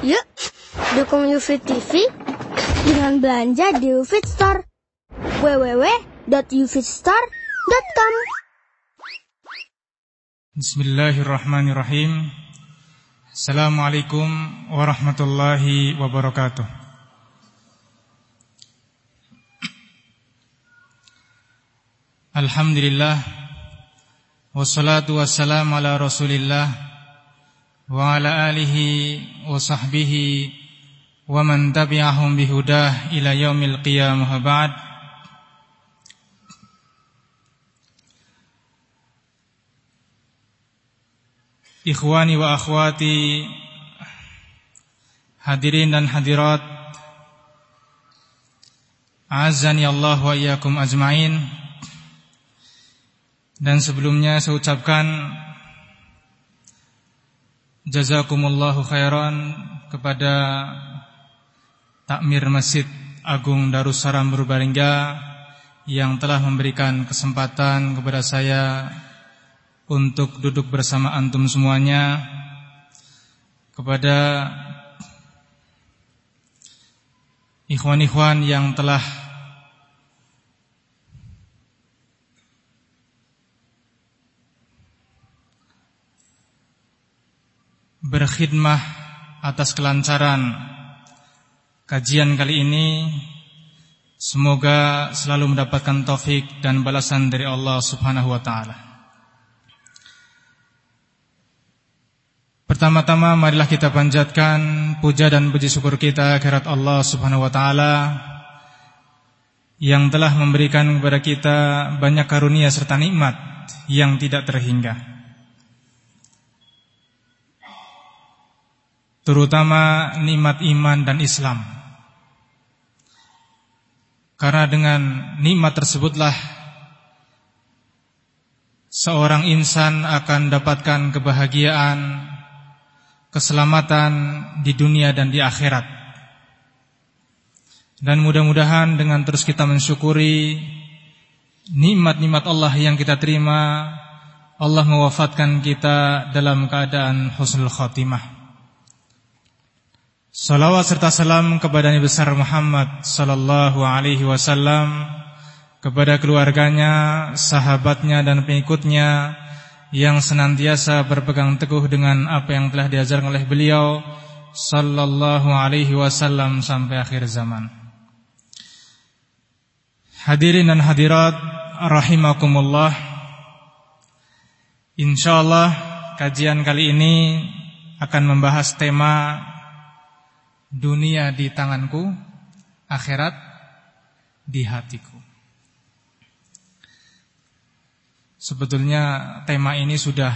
Yuk, dukung UFIT TV dengan belanja di UFIT Store. www.ufitstore.com Bismillahirrahmanirrahim. Assalamualaikum warahmatullahi wabarakatuh. Alhamdulillah Wassalatu wassalamu ala rasulillah Wa ala alihi wa sahbihi Wa man tabi'ahum bihudah ila yaumil qiyamah ba'd Ikhwani wa akhwati Hadirin dan hadirat Azani Allah wa iyyakum ajmain dan sebelumnya saya ucapkan Jazakumullahu khairan kepada Takmir Masjid Agung Darussalam Purbalingga yang telah memberikan kesempatan kepada saya untuk duduk bersama antum semuanya. Kepada ikhwan-ikhwan yang telah berkhidmah atas kelancaran kajian kali ini Semoga selalu mendapatkan taufik dan balasan dari Allah Subhanahu wa taala. Pertama-tama marilah kita panjatkan puja dan puji syukur kita kehadirat Allah Subhanahu wa taala yang telah memberikan kepada kita banyak karunia serta nikmat yang tidak terhingga. Terutama nikmat iman dan Islam. Karena dengan nikmat tersebutlah seorang insan akan dapatkan kebahagiaan, keselamatan di dunia dan di akhirat. Dan mudah-mudahan dengan terus kita mensyukuri nikmat-nikmat Allah yang kita terima, Allah mewafatkan kita dalam keadaan husnul khatimah. Salawat serta salam kepada Nabi besar Muhammad sallallahu alaihi wasallam kepada keluarganya, sahabatnya dan pengikutnya yang senantiasa berpegang teguh dengan apa yang telah diajarkan oleh beliau sallallahu alaihi wasallam sampai akhir zaman. Hadirin dan hadirat rahimakumullah. Insyaallah kajian kali ini akan membahas tema Dunia di tanganku, akhirat di hatiku. Sebetulnya tema ini sudah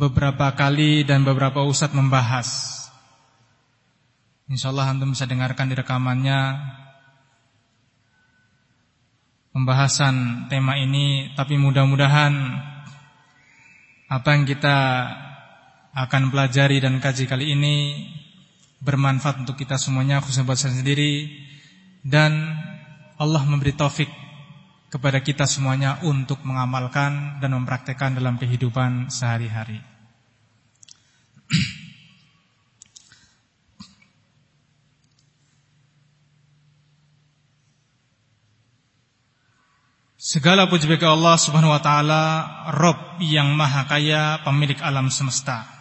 beberapa kali dan beberapa ustadz membahas. Insya Allah antum bisa dengarkan di rekamannya pembahasan tema ini, tapi mudah-mudahan apa yang kita akan pelajari dan kaji kali ini bermanfaat untuk kita semuanya khususnya buat saya sendiri dan Allah memberi taufik kepada kita semuanya untuk mengamalkan dan mempraktekkan dalam kehidupan sehari-hari. Segala puji bagi Allah Subhanahu wa taala, Rob yang Maha Kaya, pemilik alam semesta.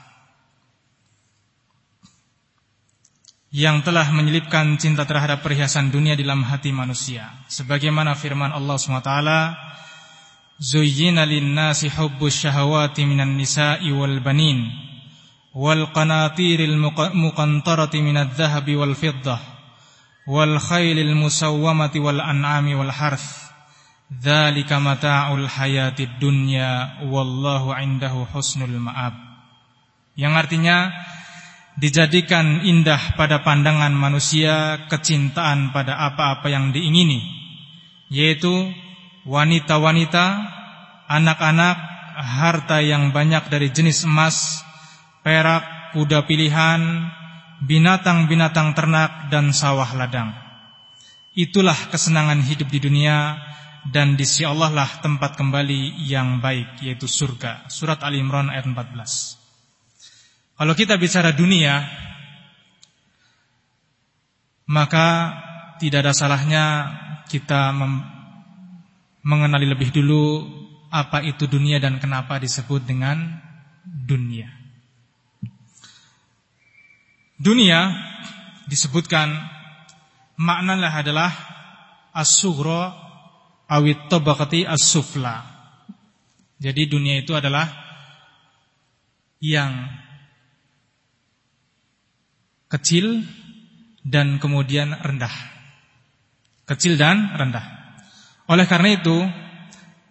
Yang telah menyelipkan cinta terhadap perhiasan dunia dalam hati manusia. Sebagaimana firman Allah SWT, Zuyyina linnasi hubbus syahawati minan nisa'i wal banin wal qanatiril muqantarati minadh dhahabi wal fiddah wal khaylil musawwamati wal an'ami wal harth dzalika mata'ul hayatid dunya wallahu 'indahu husnul ma'ab yang artinya dijadikan indah pada pandangan manusia kecintaan pada apa-apa yang diingini yaitu wanita-wanita, anak-anak, harta yang banyak dari jenis emas, perak, kuda pilihan, binatang-binatang ternak dan sawah ladang. Itulah kesenangan hidup di dunia dan di sisi Allah lah tempat kembali yang baik yaitu surga. Surat Al Imran ayat 14. Kalau kita bicara dunia, maka tidak ada salahnya kita mengenali lebih dulu apa itu dunia dan kenapa disebut dengan dunia. Dunia disebutkan maknanya adalah as-sughra awit tabaqati as-sufla. Jadi dunia itu adalah yang kecil dan kemudian rendah. Kecil dan rendah. Oleh karena itu,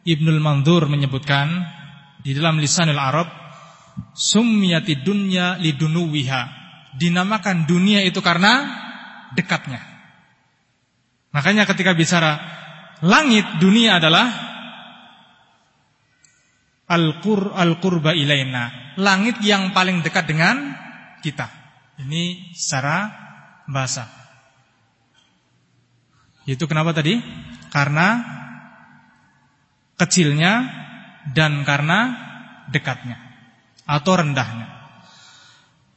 Ibnul Mandur menyebutkan di dalam lisanul Arab, summiyati dunya lidunuwiha. Dinamakan dunia itu karena dekatnya. Makanya ketika bicara langit dunia adalah al-qur al-qurba ilaina. Langit yang paling dekat dengan kita. Ini secara bahasa. Itu kenapa tadi? Karena kecilnya dan karena dekatnya atau rendahnya.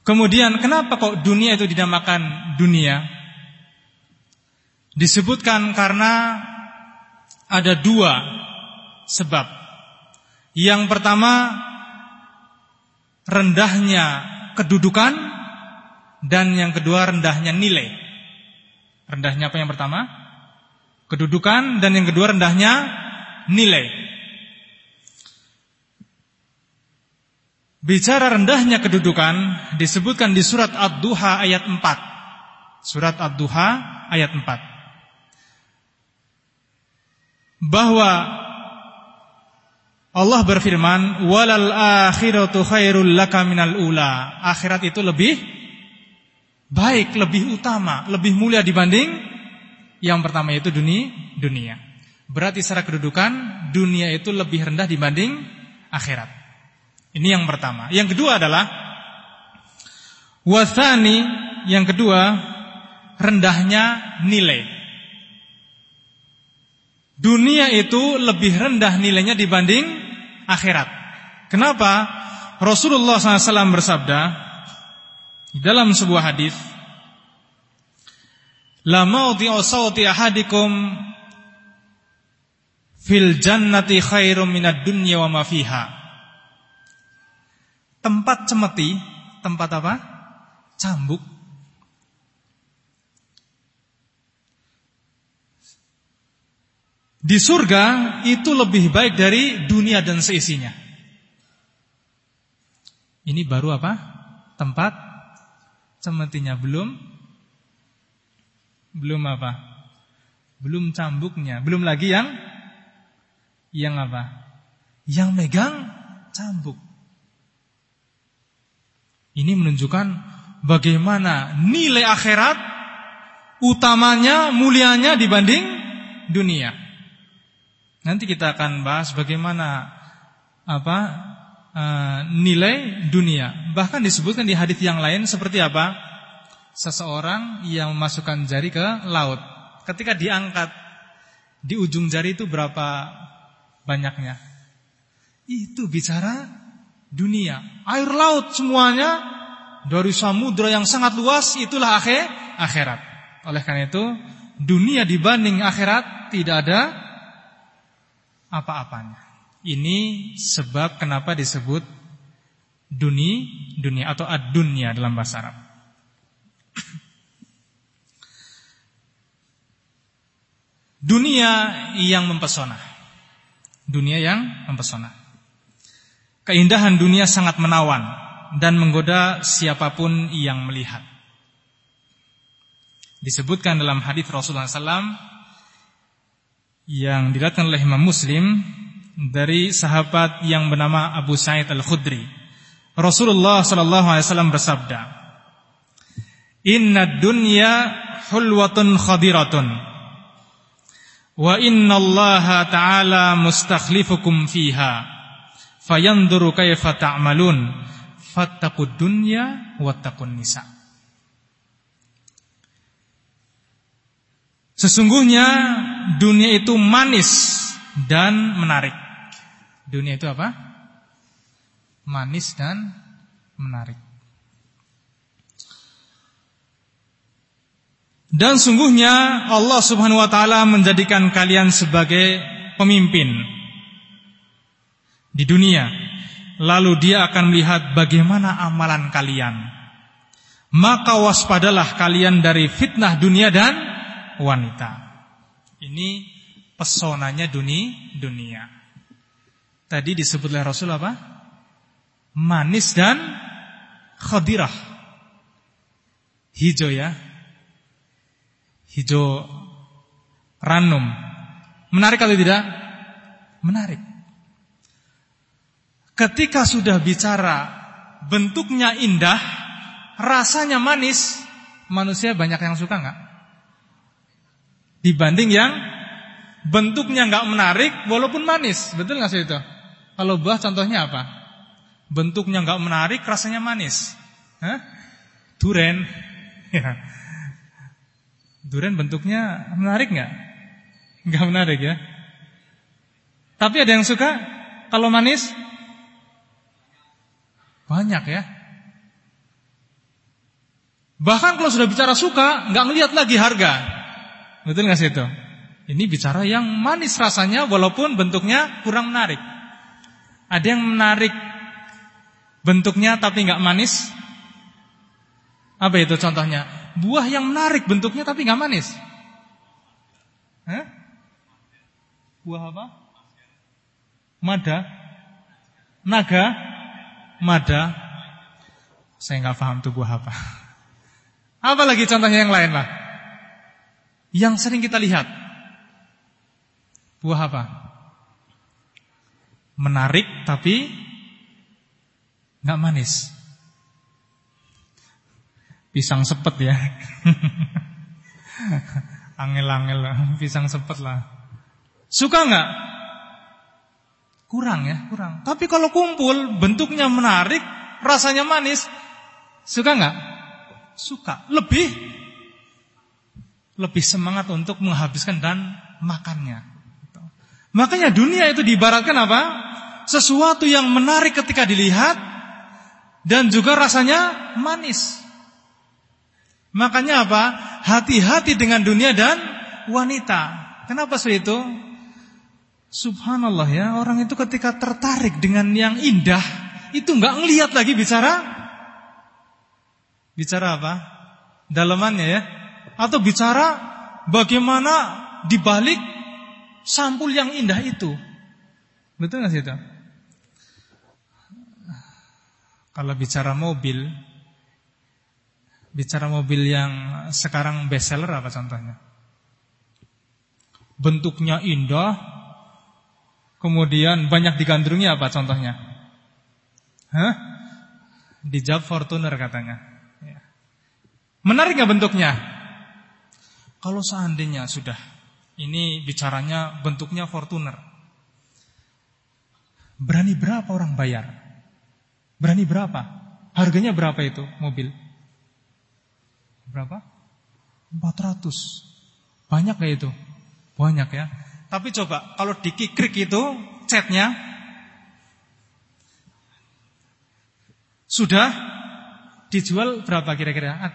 Kemudian kenapa kok dunia itu dinamakan dunia? Disebutkan karena ada dua sebab. Yang pertama rendahnya kedudukan dan yang kedua rendahnya nilai. Rendahnya apa yang pertama? Kedudukan dan yang kedua rendahnya nilai. Bicara rendahnya kedudukan disebutkan di surat Ad-Duha ayat 4. Surat Ad-Duha ayat 4. Bahwa Allah berfirman, "Walal akhiratu khairul laka minal ula." Akhirat itu lebih baik, lebih utama, lebih mulia dibanding yang pertama itu dunia, dunia. Berarti secara kedudukan dunia itu lebih rendah dibanding akhirat. Ini yang pertama. Yang kedua adalah wasani, yang kedua rendahnya nilai. Dunia itu lebih rendah nilainya dibanding akhirat. Kenapa? Rasulullah SAW bersabda, di dalam sebuah hadis, la mawdi'u sawti ahadikum fil jannati khairum minad dunya wa ma fiha. Tempat cemeti, tempat apa? Cambuk. Di surga itu lebih baik dari dunia dan seisinya. Ini baru apa? Tempat cemetinya belum belum apa? Belum cambuknya, belum lagi yang yang apa? Yang megang cambuk. Ini menunjukkan bagaimana nilai akhirat utamanya, mulianya dibanding dunia. Nanti kita akan bahas bagaimana apa uh, nilai dunia. Bahkan disebutkan di hadis yang lain seperti apa? Seseorang yang memasukkan jari ke laut. Ketika diangkat di ujung jari itu berapa banyaknya? Itu bicara dunia. Air laut semuanya dari samudra yang sangat luas itulah akhir akhirat. Oleh karena itu, dunia dibanding akhirat tidak ada apa-apanya. Ini sebab kenapa disebut dunia, dunia atau ad-dunya dalam bahasa Arab. Dunia yang mempesona. Dunia yang mempesona. Keindahan dunia sangat menawan dan menggoda siapa pun yang melihat. Disebutkan dalam hadis Rasulullah SAW yang diriwayatkan oleh Imam Muslim dari sahabat yang bernama Abu Sa'id Al-Khudri. Rasulullah sallallahu alaihi wasallam bersabda, "Inna dunya hulwatun khadiratun wa inna Allah ta'ala mustakhlifukum fiha fayanzuru kaifa ta'malun fattaqud dunya wattaqun nisa." Sesungguhnya dunia itu manis dan menarik. Dunia itu apa? Manis dan menarik. Dan sungguhnya Allah Subhanahu wa taala menjadikan kalian sebagai pemimpin di dunia. Lalu dia akan melihat bagaimana amalan kalian. Maka waspadalah kalian dari fitnah dunia dan wanita. Ini pesonanya dunia dunia. Tadi disebut oleh Rasul apa? Manis dan khadirah. Hijau ya, hijau ranum. Menarik atau tidak? Menarik. Ketika sudah bicara bentuknya indah, rasanya manis, manusia banyak yang suka nggak? Dibanding yang bentuknya nggak menarik, walaupun manis, betul nggak sih itu? Kalau buah contohnya apa? Bentuknya nggak menarik, rasanya manis. Hah? Duren. Ya. Durian bentuknya menarik nggak? Nggak menarik ya. Tapi ada yang suka kalau manis? Banyak ya. Bahkan kalau sudah bicara suka, nggak ngelihat lagi harga. Betul nggak sih itu? Ini bicara yang manis rasanya walaupun bentuknya kurang menarik. Ada yang menarik bentuknya tapi nggak manis? Apa itu contohnya? buah yang menarik bentuknya tapi nggak manis. Hah? Buah apa? Mada? Naga? Mada? Saya nggak paham tuh buah apa. Apa lagi contohnya yang lain lah? Yang sering kita lihat. Buah apa? Menarik tapi nggak manis. Pisang sepet ya. Angel-angel pisang sepet lah. Suka nggak? Kurang ya, kurang. Tapi kalau kumpul bentuknya menarik, rasanya manis, suka nggak? Suka. Lebih lebih semangat untuk menghabiskan dan makannya. Makanya dunia itu diibaratkan apa? Sesuatu yang menarik ketika dilihat dan juga rasanya manis. Makanya apa? Hati-hati dengan dunia dan wanita. Kenapa seperti itu? Subhanallah ya, orang itu ketika tertarik dengan yang indah, itu nggak ngelihat lagi bicara bicara apa? Dalamannya ya. Atau bicara bagaimana dibalik sampul yang indah itu. Betul nggak sih itu? Kalau bicara mobil, Bicara mobil yang sekarang bestseller apa contohnya? Bentuknya indah, kemudian banyak digandrungi apa contohnya? Hah? Dijawab Fortuner katanya. Ya. Menarik nggak bentuknya? Kalau seandainya sudah, ini bicaranya bentuknya Fortuner. Berani berapa orang bayar? Berani berapa? Harganya berapa itu mobil? Berapa? 400. Banyak gak itu? Banyak ya. Tapi coba kalau di kikrik itu catnya sudah dijual berapa kira-kira?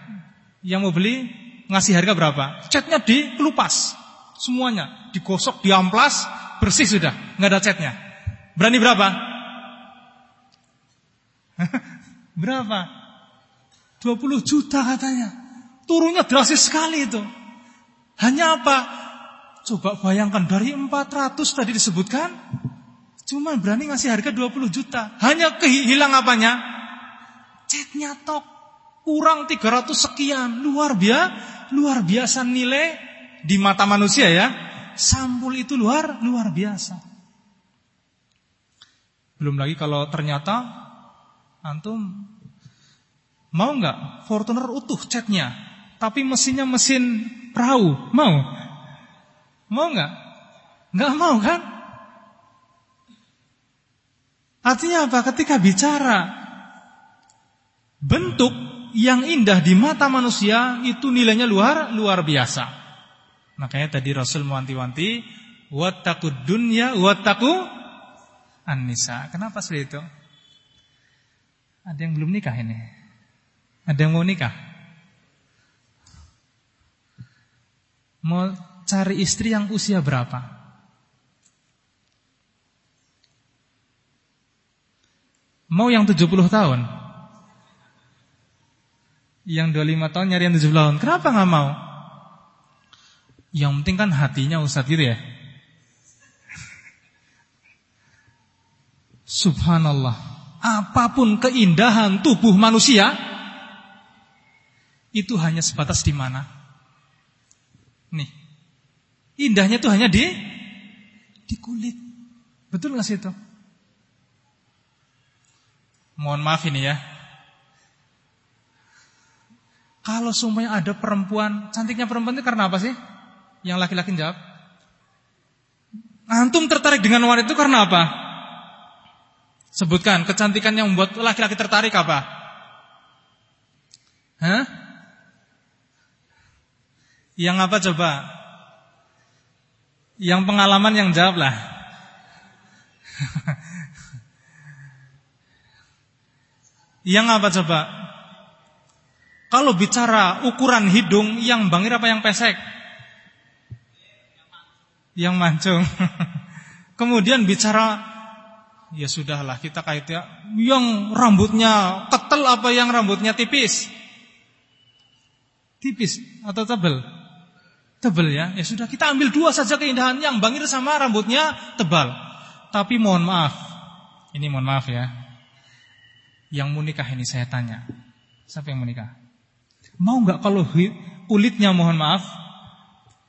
Yang mau beli ngasih harga berapa? Catnya dikelupas semuanya, digosok, diamplas, bersih sudah, nggak ada catnya. Berani berapa? berapa? 20 juta katanya. Turunnya drastis sekali itu. Hanya apa? Coba bayangkan dari 400 tadi disebutkan cuma berani ngasih harga 20 juta. Hanya kehilang apanya? Catnya tok. Kurang 300 sekian. Luar biasa, luar biasa nilai di mata manusia ya. Sampul itu luar luar biasa. Belum lagi kalau ternyata antum mau nggak Fortuner utuh catnya tapi mesinnya mesin perahu, mau? Mau nggak? Nggak mau kan? Artinya apa? Ketika bicara bentuk yang indah di mata manusia itu nilainya luar luar biasa. Makanya tadi Rasul mewanti-wanti, wattaqud dunya wattaqu an-nisa. Kenapa seperti itu? Ada yang belum nikah ini? Ada yang mau nikah? Mau cari istri yang usia berapa? Mau yang 70 tahun? Yang 25 tahun nyari yang 70 tahun. Kenapa nggak mau? Yang penting kan hatinya Ustaz gitu ya. Subhanallah. Apa pun keindahan tubuh manusia itu hanya sebatas di mana? Nih. Indahnya itu hanya di di kulit. Betul nggak sih itu? Mohon maaf ini ya. Kalau semuanya ada perempuan, cantiknya perempuan itu karena apa sih? Yang laki-laki jawab. Antum tertarik dengan wanita itu karena apa? Sebutkan kecantikan yang membuat laki-laki tertarik apa? Hah? Yang apa coba? Yang pengalaman yang jawab lah. yang apa coba? Kalau bicara ukuran hidung yang bangir apa yang pesek? Yang mancung. Kemudian bicara ya sudahlah kita kaitnya yang rambutnya ketel apa yang rambutnya tipis? Tipis atau tebal? tebal ya. Ya sudah kita ambil dua saja keindahan yang bangir sama rambutnya tebal. Tapi mohon maaf. Ini mohon maaf ya. Yang mau nikah ini saya tanya. Siapa yang mau nikah? Mau nggak kalau kulitnya mohon maaf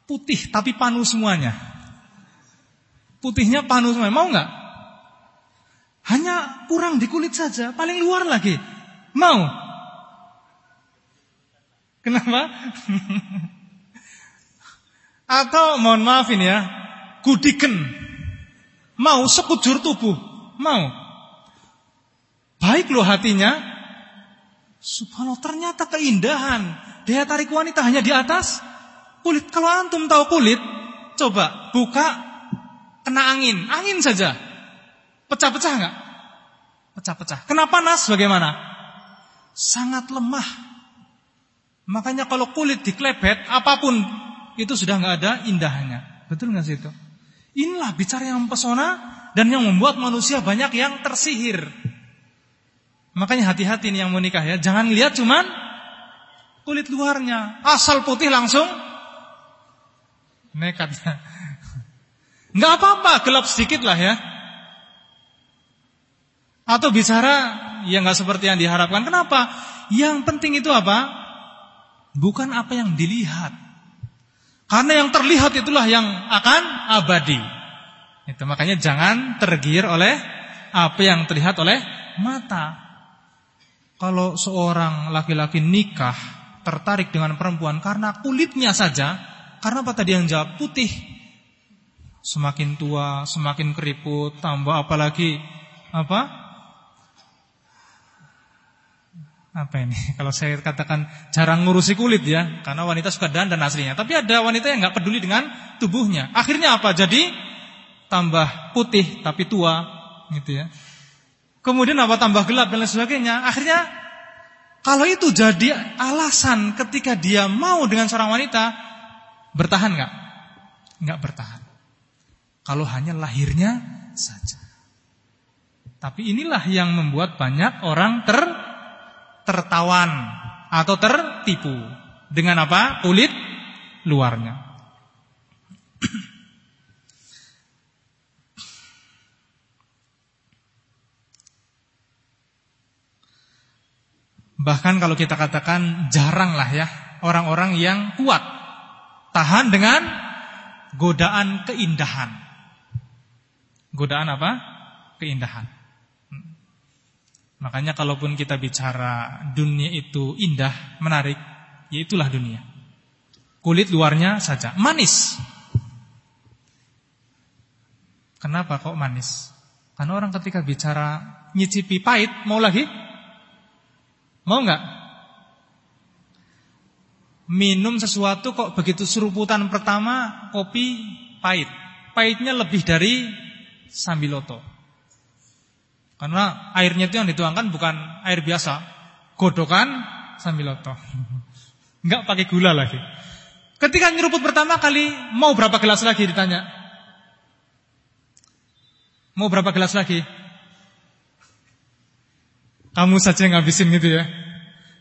putih tapi panu semuanya? Putihnya panu semuanya. Mau nggak? Hanya kurang di kulit saja, paling luar lagi. Mau? Kenapa? Atau mohon maaf ini ya, gudiken. Mau sekujur tubuh, mau. Baik loh hatinya. Subhanallah ternyata keindahan. Daya tarik wanita hanya di atas kulit. Kalau antum tahu kulit, coba buka kena angin, angin saja. Pecah-pecah enggak? Pecah-pecah. Kena panas bagaimana? Sangat lemah. Makanya kalau kulit diklebet, apa pun itu sudah nggak ada indahnya. Betul nggak sih itu? Inilah bicara yang mempesona dan yang membuat manusia banyak yang tersihir. Makanya hati-hati nih yang mau nikah ya, jangan lihat cuman kulit luarnya, asal putih langsung nekat. Nggak apa-apa, gelap sedikit lah ya. Atau bicara yang nggak seperti yang diharapkan. Kenapa? Yang penting itu apa? Bukan apa yang dilihat. Karena yang terlihat itulah yang akan abadi. Itu makanya jangan tergiur oleh apa yang terlihat oleh mata. Kalau seorang laki-laki nikah tertarik dengan perempuan karena kulitnya saja, karena apa tadi yang jawab putih. Semakin tua, semakin keriput, tambah apalagi apa? apa ini? Kalau saya katakan jarang ngurusi kulit ya, karena wanita suka dandan aslinya. Tapi ada wanita yang nggak peduli dengan tubuhnya. Akhirnya apa? Jadi tambah putih tapi tua, gitu ya. Kemudian apa? Tambah gelap dan lain sebagainya. Akhirnya kalau itu jadi alasan ketika dia mau dengan seorang wanita, bertahan nggak? Nggak bertahan. Kalau hanya lahirnya saja. Tapi inilah yang membuat banyak orang ter tertawan atau tertipu dengan apa? Kulit luarnya. Bahkan kalau kita katakan jarang lah ya orang-orang yang kuat tahan dengan godaan keindahan. Godaan apa? Keindahan. Makanya kalaupun kita bicara dunia itu indah, menarik, ya itulah dunia. Kulit luarnya saja manis. Kenapa kok manis? Karena orang ketika bicara nyicipi pahit, mau lagi? Mau nggak? Minum sesuatu kok begitu seruputan pertama kopi pahit. Pahitnya lebih dari sambiloto. Karena airnya itu yang dituangkan bukan air biasa, godokan sambil loto. Enggak pakai gula lagi. Ketika nyeruput pertama kali, mau berapa gelas lagi ditanya? Mau berapa gelas lagi? Kamu saja yang ngabisin gitu ya.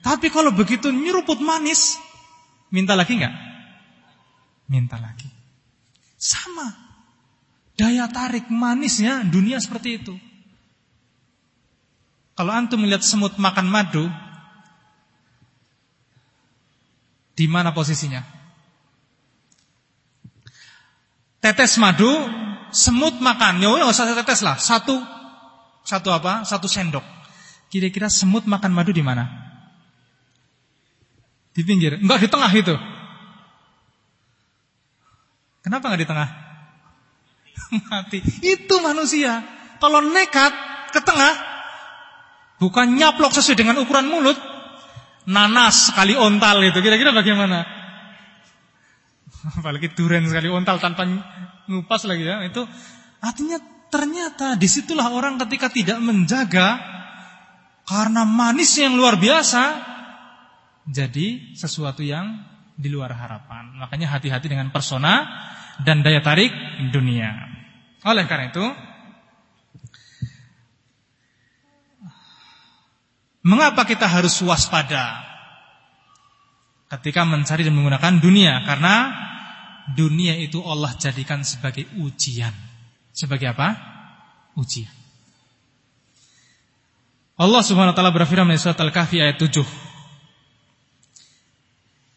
Tapi kalau begitu nyeruput manis, minta lagi nggak? Minta lagi. Sama. Daya tarik manisnya dunia seperti itu. Kalau antum melihat semut makan madu, di mana posisinya? Tetes madu, semut makan. Ya nggak usah tetes lah. Satu, satu apa? Satu sendok. Kira-kira semut makan madu di mana? Di pinggir. Enggak di tengah itu. Kenapa enggak di tengah? Mati. Itu manusia. Kalau nekat ke tengah, Bukan nyaplok sesuai dengan ukuran mulut. Nanas sekali ontal itu. Kira-kira bagaimana? Apalagi duren sekali ontal tanpa ngupas lagi ya. Itu artinya ternyata di situlah orang ketika tidak menjaga karena manis yang luar biasa jadi sesuatu yang di luar harapan. Makanya hati-hati dengan persona dan daya tarik dunia. Oleh karena itu Mengapa kita harus waspada ketika mencari dan menggunakan dunia? Karena dunia itu Allah jadikan sebagai ujian. Sebagai apa? Ujian. Allah Subhanahu wa taala berfirman surat Al-Kahfi ayat 7.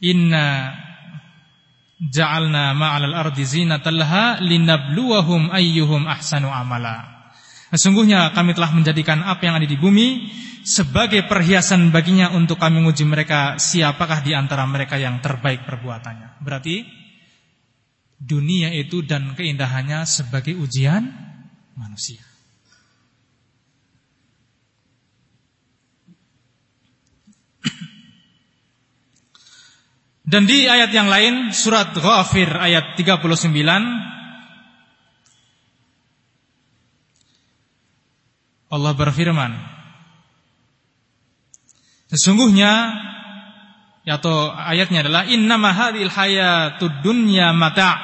Inna ja'alna ma'alal ardi zinatan laha linabluwahum ayyuhum ahsanu amala. Sesungguhnya kami telah menjadikan apa yang ada di bumi sebagai perhiasan baginya untuk kami menguji mereka siapakah di antara mereka yang terbaik perbuatannya. Berarti dunia itu dan keindahannya sebagai ujian manusia. Dan di ayat yang lain surat Ghafir ayat 39 Allah berfirman Sesungguhnya atau ayatnya adalah innama hadhil hayatud dunya mata'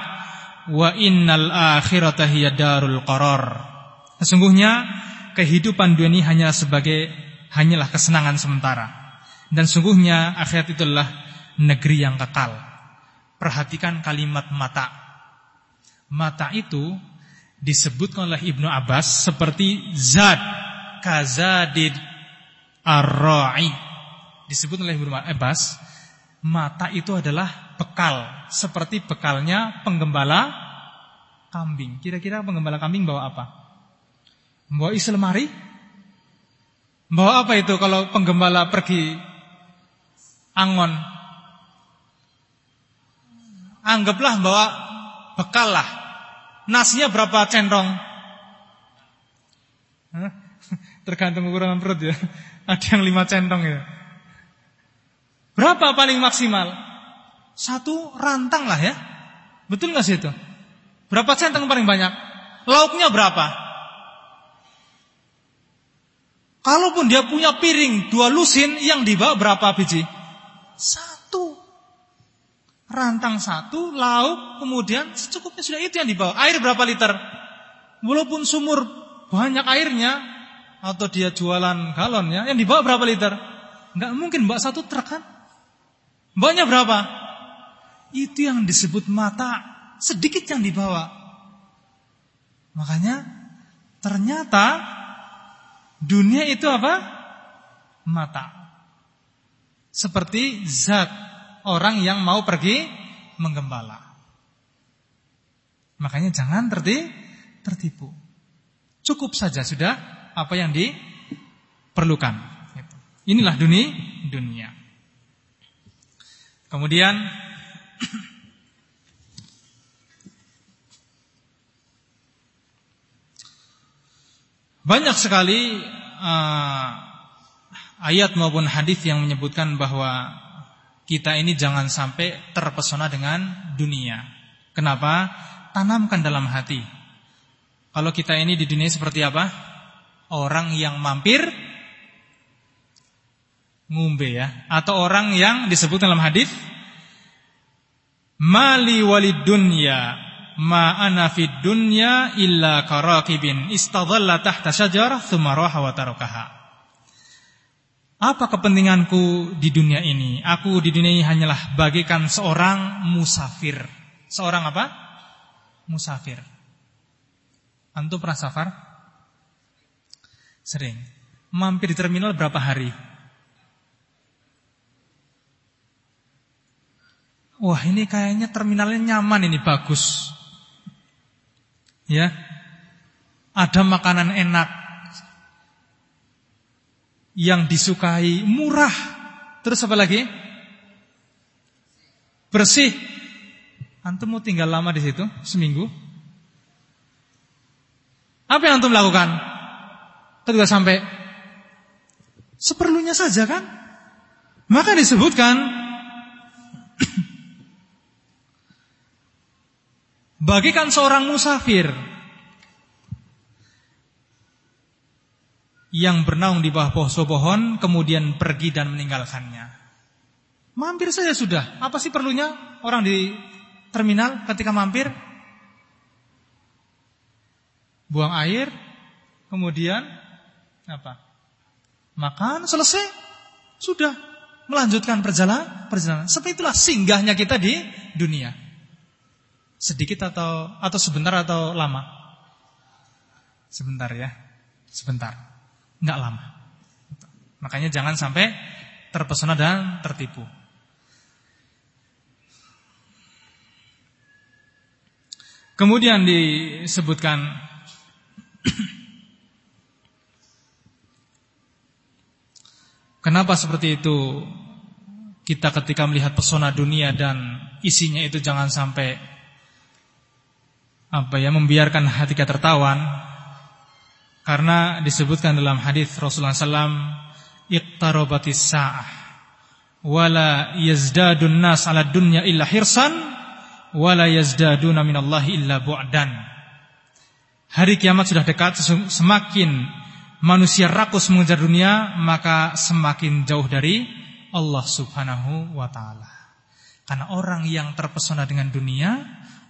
wa innal akhirata hiya darul qarar. Sesungguhnya kehidupan dunia ini hanya sebagai hanyalah kesenangan sementara. Dan sungguhnya akhirat itu adalah negeri yang kekal. Perhatikan kalimat mata. Mata itu disebutkan oleh Ibnu Abbas seperti zad kazadid ar-ra'i disebut oleh Ibnu Abbas, mata itu adalah bekal, seperti bekalnya penggembala kambing. Kira-kira penggembala kambing bawa apa? Bawa isi lemari? Bawa apa itu kalau penggembala pergi angon? Anggaplah bawa bekal lah. Nasinya berapa centong? Tergantung ukuran perut ya. Ada yang lima centong ya. Berapa paling maksimal? Satu rantang lah ya. Betul nggak sih itu? Berapa centang paling banyak? Lauknya berapa? Kalaupun dia punya piring dua lusin yang dibawa berapa biji? Satu. Rantang satu, lauk, kemudian secukupnya sudah itu yang dibawa. Air berapa liter? Walaupun sumur banyak airnya atau dia jualan galonnya, yang dibawa berapa liter? Enggak mungkin bawa satu truk kan? Banyak berapa? Itu yang disebut mata sedikit yang dibawa. Makanya ternyata dunia itu apa? Mata. Seperti zat orang yang mau pergi menggembala. Makanya jangan tertipu. Cukup saja sudah apa yang diperlukan. Inilah dunia dunia. Kemudian banyak sekali uh, ayat maupun hadis yang menyebutkan bahwa kita ini jangan sampai terpesona dengan dunia. Kenapa? Tanamkan dalam hati. Kalau kita ini di dunia seperti apa? Orang yang mampir ngumbe ya atau orang yang disebut dalam hadis Mali walid dunya ma ana fid dunya illa karakibin istadalla tahta syajarah thumma raha. Apa kepentinganku di dunia ini? Aku di dunia ini hanyalah bagikan seorang musafir. Seorang apa? Musafir. Antum pernah safar? Sering. Mampir di terminal berapa hari? Wah ini kayaknya terminalnya nyaman ini bagus Ya Ada makanan enak Yang disukai Murah. Terus apa lagi? Bersih. Antum mau tinggal lama di situ Seminggu? Apa yang antum lakukan? Ketika sampai Seperlunya saja kan? Maka disebutkan Bagikan seorang musafir yang bernaung di bawah pohon kemudian pergi dan meninggalkannya. Mampir saja sudah. Apa sih perlunya orang di terminal ketika mampir? Buang air, kemudian apa? Makan, selesai. Sudah melanjutkan perjalanan, perjalanan. Seperti itulah singgahnya kita di dunia. Sedikit atau atau sebentar atau lama? Sebentar ya. Sebentar. Enggak lama. Makanya jangan sampai terpesona dan tertipu. Kemudian disebutkan Kenapa seperti itu? Kita ketika melihat pesona dunia dan isinya itu jangan sampai apa ya membiarkan hati kita tertawan karena disebutkan dalam hadis Rasulullah SAW iqtarabatis sa'ah wala yazdadun nas 'ala dunya illa hirsan wala yazdaduna minallahi illa bu'dan Hari kiamat sudah dekat semakin manusia rakus mengejar dunia maka semakin jauh dari Allah Subhanahu wa taala. Karena orang yang terpesona dengan dunia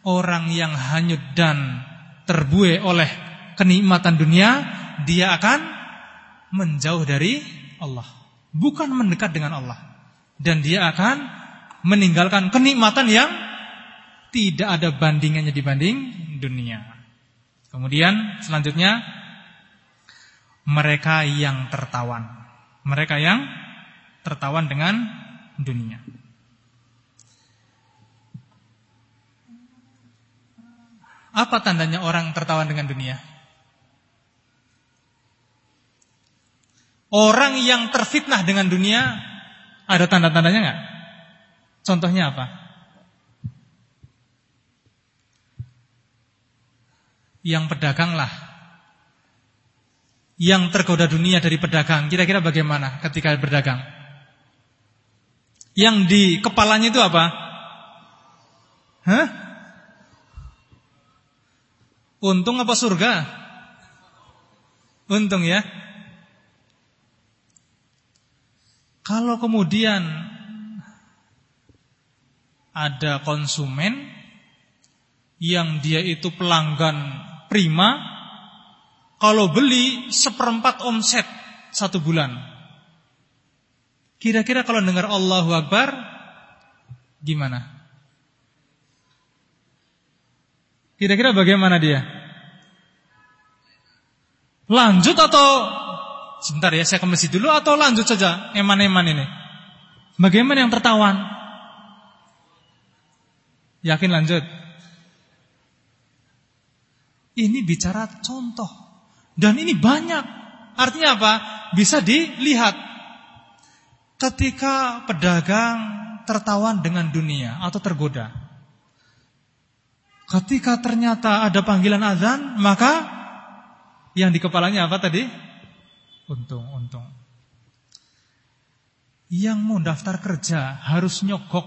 Orang yang hanyut dan terbuai oleh kenikmatan dunia, dia akan menjauh dari Allah, bukan mendekat dengan Allah. Dan dia akan meninggalkan kenikmatan yang tidak ada bandingannya dibanding dunia. Kemudian selanjutnya mereka yang tertawan. Mereka yang tertawan dengan dunia. Apa tandanya orang tertawan dengan dunia? Orang yang terfitnah dengan dunia ada tanda-tandanya nggak? Contohnya apa? Yang pedagang lah. Yang tergoda dunia dari pedagang, kira-kira bagaimana ketika berdagang? Yang di kepalanya itu apa? Hah? Untung apa surga? Untung ya. Kalau kemudian ada konsumen yang dia itu pelanggan prima, kalau beli seperempat omset satu bulan. Kira-kira kalau dengar Allahu Akbar, gimana? Kira-kira bagaimana dia? Lanjut atau sebentar ya saya ke masjid dulu atau lanjut saja eman-eman ini? Bagaimana yang tertawan? Yakin lanjut? Ini bicara contoh dan ini banyak. Artinya apa? Bisa dilihat ketika pedagang tertawan dengan dunia atau tergoda. Ketika ternyata ada panggilan azan, maka yang di kepalanya apa tadi? Untung, untung. Yang mau daftar kerja harus nyogok.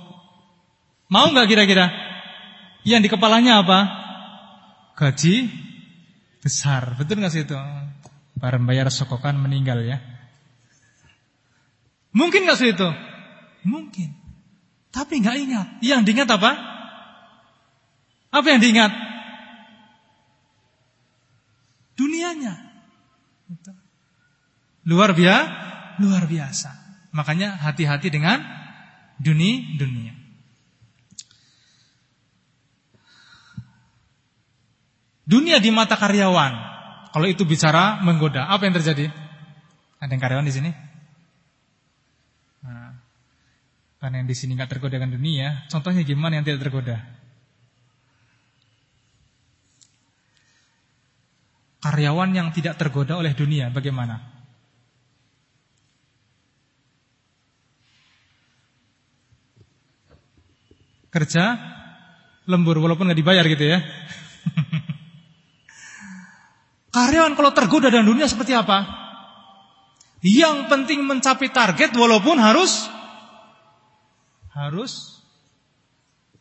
Mau nggak kira-kira? Yang di kepalanya apa? Gaji besar. Betul nggak sih itu? Para bayar sokokan meninggal ya. Mungkin nggak sih itu? Mungkin. Tapi nggak ingat. Yang diingat apa? Apa yang diingat? Dunianya. Gitu. Luar biasa, luar biasa. Makanya hati-hati dengan dunia dunia. Dunia di mata karyawan. Kalau itu bicara menggoda, apa yang terjadi? Ada yang karyawan di sini? Nah, karena yang di sini nggak tergoda dengan dunia, contohnya gimana yang tidak tergoda? Karyawan yang tidak tergoda oleh dunia, bagaimana? Kerja lembur walaupun nggak dibayar gitu ya. Karyawan kalau tergoda dengan dunia seperti apa? Yang penting mencapai target walaupun harus harus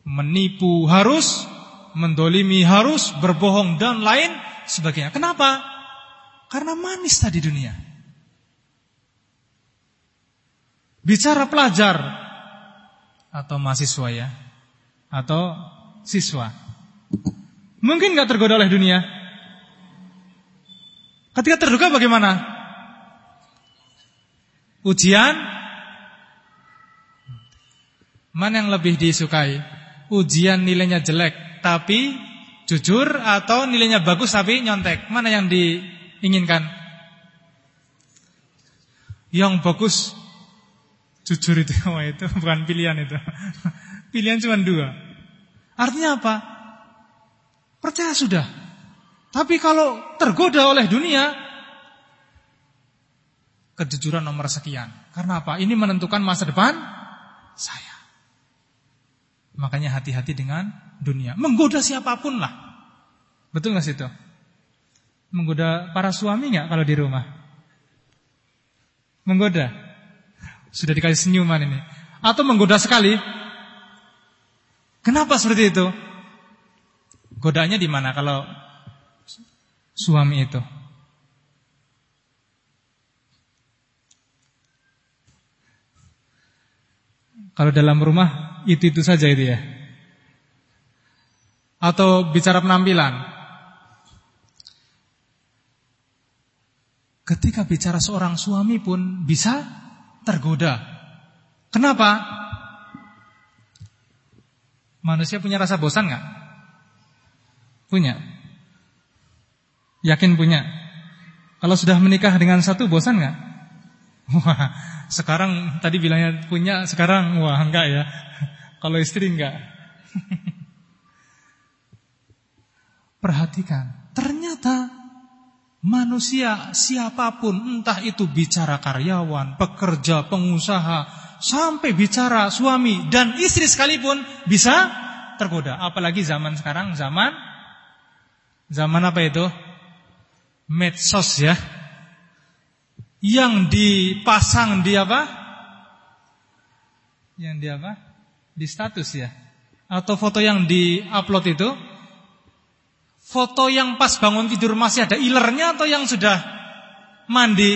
menipu, harus mendolimi, harus berbohong dan lain sebagainya. Kenapa? Karena manis tadi dunia. Bicara pelajar atau mahasiswa ya, atau siswa, mungkin nggak tergoda oleh dunia. Ketika terduga bagaimana? Ujian Mana yang lebih disukai? Ujian nilainya jelek tapi jujur atau nilainya bagus tapi nyontek? Mana yang diinginkan? Yang bagus jujur itu itu bukan pilihan itu. Pilihan cuma dua. Artinya apa? Percaya sudah. Tapi kalau tergoda oleh dunia, kejujuran nomor sekian. Karena apa? Ini menentukan masa depan saya. Makanya hati-hati dengan dunia. Menggoda siapa pun lah. Betul nggak situ? Menggoda para suami nggak kalau di rumah? Menggoda. Sudah dikasih senyuman ini. Atau menggoda sekali? Kenapa seperti itu? Godanya di mana kalau suami itu. Kalau dalam rumah itu-itu saja itu ya. Atau bicara penampilan. Ketika bicara seorang suami pun bisa tergoda. Kenapa? Manusia punya rasa bosan nggak? Punya. Yakin punya? Kalau sudah menikah dengan satu bosan nggak? Wah, sekarang tadi bilangnya punya, sekarang wah enggak ya. Kalau istri enggak. Perhatikan, ternyata manusia siapa pun, entah itu bicara karyawan, pekerja, pengusaha, sampai bicara suami dan istri sekalipun bisa tergoda. Apalagi zaman sekarang, zaman zaman apa itu? medsos ya yang dipasang di apa? Yang di apa? Di status ya. Atau foto yang di-upload itu foto yang pas bangun tidur masih ada ilernya atau yang sudah mandi?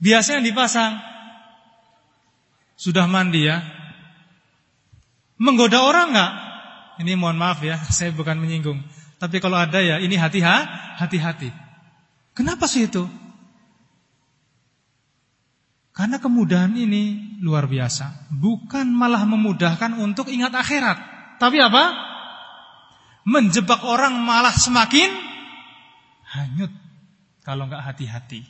Biasanya dipasang sudah mandi ya. Menggoda orang nggak? Ini mohon maaf ya, saya bukan menyinggung. Tapi kalau ada ya ini hati-hati. Kenapa sih itu? Karena kemudahan ini luar biasa. Bukan malah memudahkan untuk ingat akhirat. Tapi apa? Menjebak orang malah semakin hanyut. Kalau nggak hati-hati.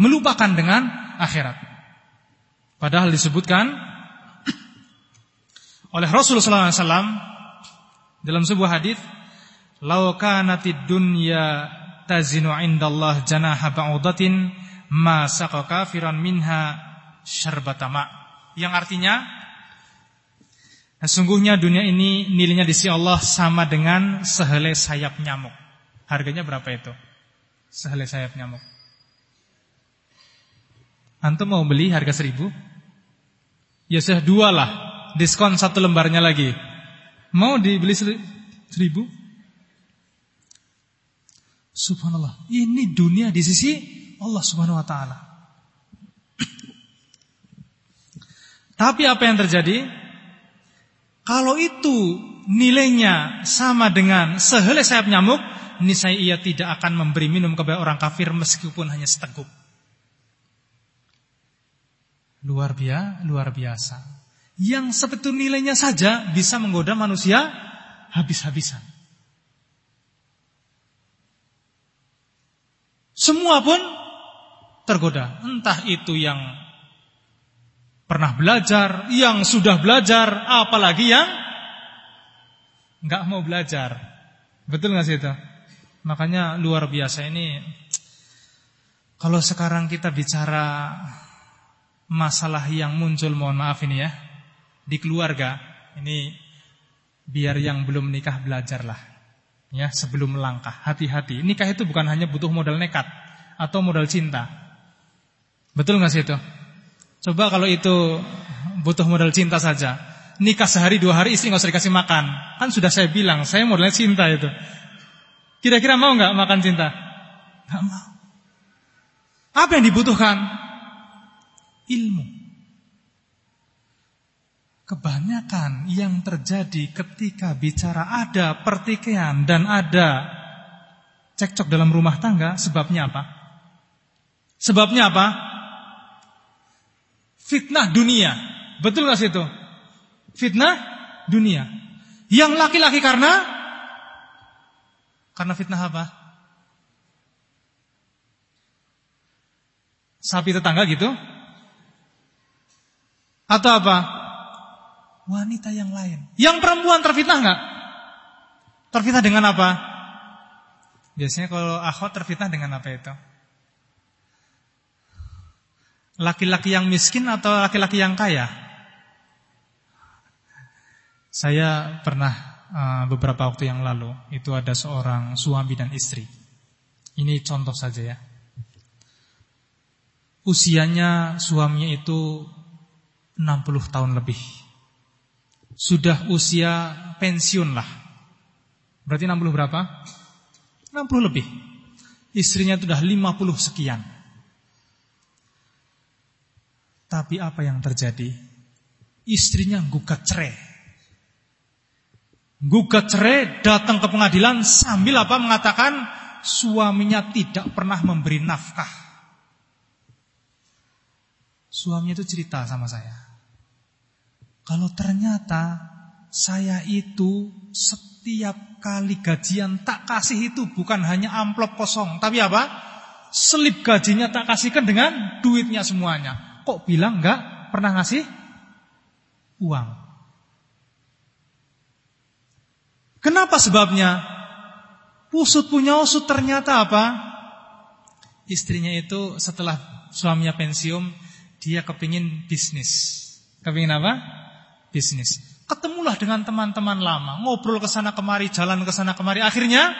Melupakan dengan akhirat. Padahal disebutkan oleh Rasulullah SAW dalam sebuah hadis Lau kanatid dunya tazinu indallah janaha ba'udatin ma saqa kafiran minha syarbatama. Yang artinya sesungguhnya dunia ini nilainya di sisi Allah sama dengan sehelai sayap nyamuk. Harganya berapa itu? Sehelai sayap nyamuk. Antum mau beli harga seribu? Ya sudah dua lah. Diskon satu lembarnya lagi. Mau dibeli seribu? Subhanallah. Ini dunia di sisi Allah Subhanahu wa taala. Tapi apa yang terjadi? Kalau itu nilainya sama dengan sehelai sayap nyamuk, niscaya ia tidak akan memberi minum kepada orang kafir meskipun hanya seteguk. Luar biasa, luar biasa. Yang seperti nilainya saja bisa menggoda manusia habis-habisan. Semua pun tergoda. Entah itu yang pernah belajar, yang sudah belajar, apalagi yang nggak mau belajar. Betul nggak sih itu? Makanya luar biasa ini. Kalau sekarang kita bicara masalah yang muncul, mohon maaf ini ya, di keluarga, ini biar yang belum nikah belajarlah, ya sebelum melangkah. Hati-hati. Nikah itu bukan hanya butuh modal nekat atau modal cinta. Betul nggak sih itu? Coba kalau itu butuh modal cinta saja. Nikah sehari dua hari istri nggak usah dikasih makan. Kan sudah saya bilang, saya modalnya cinta itu. Kira-kira mau nggak makan cinta? Nggak mau. Apa yang dibutuhkan? Ilmu. Kebanyakan yang terjadi ketika bicara ada pertikaian dan ada cekcok dalam rumah tangga, sebabnya apa? Sebabnya apa? Fitnah dunia. Betul gak sih itu? Fitnah dunia. Yang laki-laki karena karena fitnah apa? Sapi tetangga gitu? Atau apa? Wanita yang lain. Yang perempuan terfitnah nggak? Terfitnah dengan apa? Biasanya kalau akhwat terfitnah dengan apa itu? Laki-laki yang miskin atau laki-laki yang kaya? Saya pernah uh, beberapa waktu yang lalu itu ada seorang suami dan istri. Ini contoh saja ya. Usianya suaminya itu 60 tahun lebih. Sudah usia pensiun lah. Berarti 60 berapa? 60 lebih. Istrinya sudah 50 sekian. Tapi apa yang terjadi? Istrinya gugat cerai. Gugat cerai datang ke pengadilan sambil apa mengatakan suaminya tidak pernah memberi nafkah. Suaminya itu cerita sama saya. Kalau ternyata saya itu setiap kali gajian tak kasih itu bukan hanya amplop kosong, tapi apa? Selip gajinya tak kasihkan dengan duitnya semuanya. Kok bilang enggak pernah ngasih uang? Kenapa sebabnya? Usut punya usut ternyata apa? Istrinya itu setelah suaminya pensiun, dia kepingin bisnis. Kepingin apa? Bisnis. Ketemulah dengan teman-teman lama, ngobrol ke sana kemari, jalan ke sana kemari. Akhirnya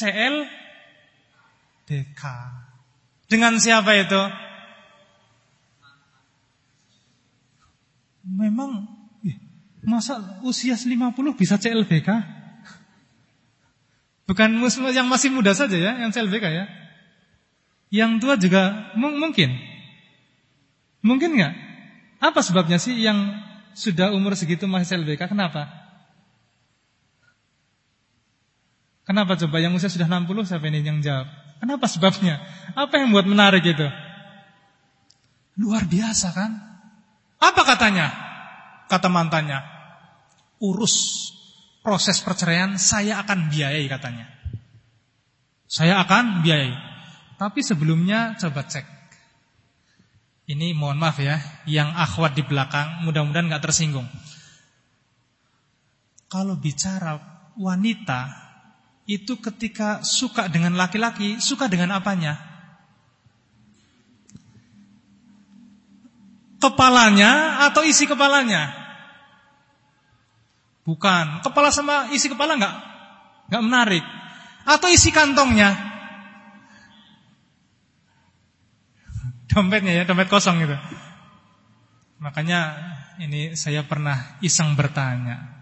CL DK. Dengan siapa itu? Memang masa usia 50 bisa CLBK? Bukan yang masih muda saja ya, yang CLBK ya. Yang tua juga mungkin. Mungkin nggak? Apa sebabnya sih yang sudah umur segitu masih CLBK? Kenapa? Kenapa coba yang usia sudah 60 siapa ini yang jawab? Kenapa sebabnya? Apa yang buat menarik itu? Luar biasa kan? Apa katanya? Kata mantannya, urus proses perceraian saya akan biayai katanya. Saya akan biayai. Tapi sebelumnya coba cek. Ini mohon maaf ya, yang akhwat di belakang mudah-mudahan nggak tersinggung. Kalau bicara wanita itu ketika suka dengan laki-laki, suka dengan apanya? Kepalanya atau isi kepalanya? Bukan, kepala sama isi kepala enggak enggak menarik. Atau isi kantongnya? Dompetnya ya, dompet kosong gitu. Makanya ini saya pernah iseng bertanya.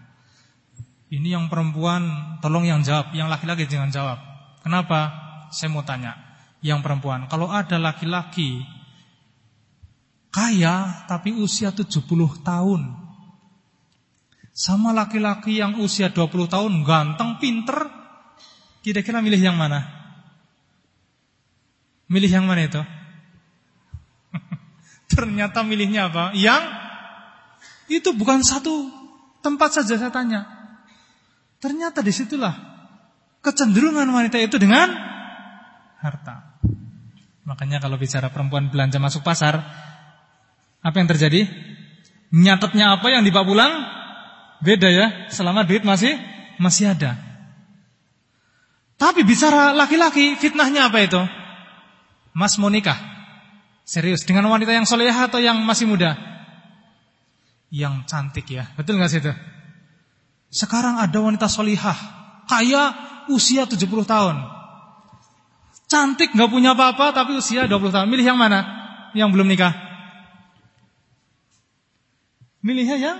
Ini yang perempuan tolong yang jawab, yang laki-laki jangan jawab. Kenapa? Saya mau tanya. Yang perempuan, kalau ada laki-laki kaya tapi usia 70 tahun. Sama laki-laki yang usia 20 tahun ganteng, pinter. Kira-kira milih yang mana? Milih yang mana itu? Ternyata milihnya apa? Yang itu bukan satu tempat saja saya tanya. Ternyata di situlah kecenderungan wanita itu dengan harta. Makanya kalau bicara perempuan belanja masuk pasar, apa yang terjadi? Nyatetnya apa yang dibawa pulang? Beda ya, selama duit masih masih ada. Tapi bicara laki-laki, fitnahnya apa itu? Mas mau nikah. Serius, dengan wanita yang solehah atau yang masih muda? Yang cantik ya, betul gak sih itu? Sekarang ada wanita solehah, kaya usia 70 tahun. Cantik gak punya apa-apa tapi usia 20 tahun. Milih yang mana? Yang belum nikah. Milihnya yang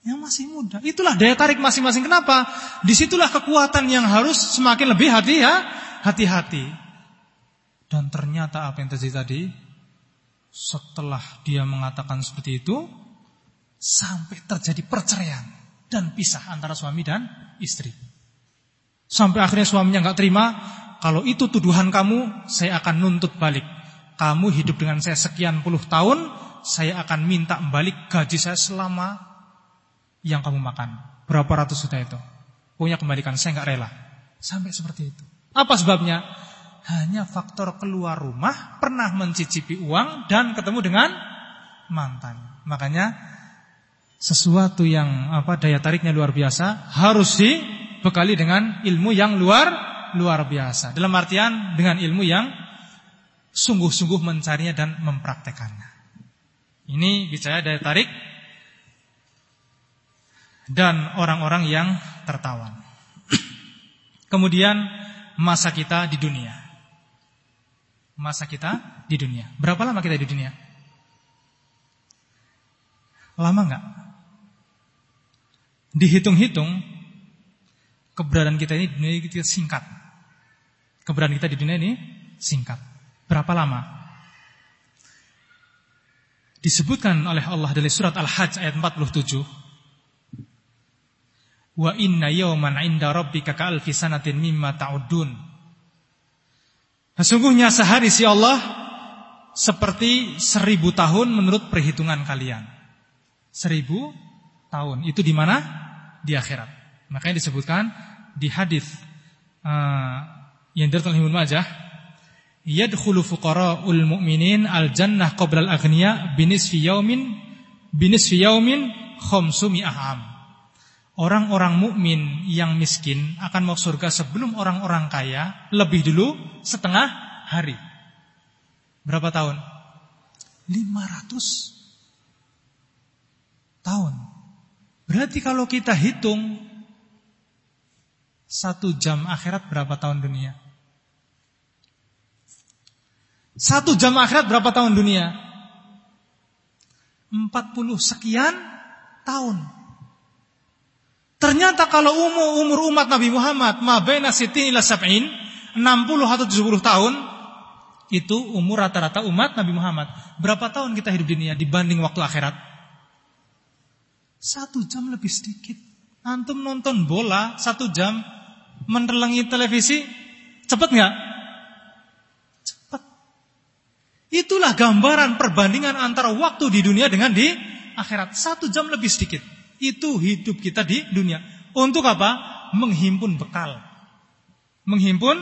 yang masih muda. Itulah daya tarik masing-masing. Kenapa? Di situlah kekuatan yang harus semakin lebih hati ya, hati-hati. Dan ternyata apa yang terjadi tadi, setelah dia mengatakan seperti itu, sampai terjadi perceraian dan pisah antara suami dan istri. Sampai akhirnya suaminya nggak terima, kalau itu tuduhan kamu, saya akan nuntut balik. Kamu hidup dengan saya sekian puluh tahun, saya akan minta balik gaji saya selama yang kamu makan. Berapa ratus juta itu? Punya kembalikan, saya nggak rela. Sampai seperti itu. Apa sebabnya? Hanya faktor keluar rumah, pernah mencicipi uang, dan ketemu dengan mantan. Makanya sesuatu yang apa daya tariknya luar biasa harus dibekali dengan ilmu yang luar luar biasa. Dalam artian dengan ilmu yang sungguh-sungguh mencarinya dan mempraktekannya. Ini bicara daya tarik dan orang-orang yang tertawan. Kemudian masa kita di dunia. Masa kita di dunia. Berapa lama kita di dunia? Lama enggak? Dihitung-hitung keberadaan kita ini di dunia kita singkat. Keberadaan kita di dunia ini singkat. Berapa lama? Disebutkan oleh Allah dari surat Al-Hajj ayat 47. Wa inna yawman 'inda rabbika ka'alfi sanatin mimma ta'udun. Sesungguhnya sehari si Allah seperti seribu tahun menurut perhitungan kalian. Seribu tahun. Itu di mana? Di akhirat. Makanya disebutkan di hadis uh, yang diriwayatkan Ibnu Majah yadkhulu fuqara'ul mu'minin al-jannah qabla al-aghniya binisfi yaumin binisfi yaumin khamsumi'ah am. Orang-orang mukmin yang miskin akan masuk surga sebelum orang-orang kaya lebih dulu setengah hari. Berapa tahun? 500 tahun. Berarti kalau kita hitung satu jam akhirat berapa tahun dunia? Satu jam akhirat berapa tahun dunia? 40 sekian tahun. Ternyata kalau umur, umur umat Nabi Muhammad Mabena sitin ila sab'in 60 atau 70 tahun Itu umur rata-rata umat Nabi Muhammad Berapa tahun kita hidup di dunia dibanding waktu akhirat? Satu jam lebih sedikit Antum nonton bola satu jam Menelangi televisi Cepat nggak? Itulah gambaran perbandingan antara waktu di dunia dengan di akhirat. Satu jam lebih sedikit. Itu hidup kita di dunia. Untuk apa? Menghimpun bekal. Menghimpun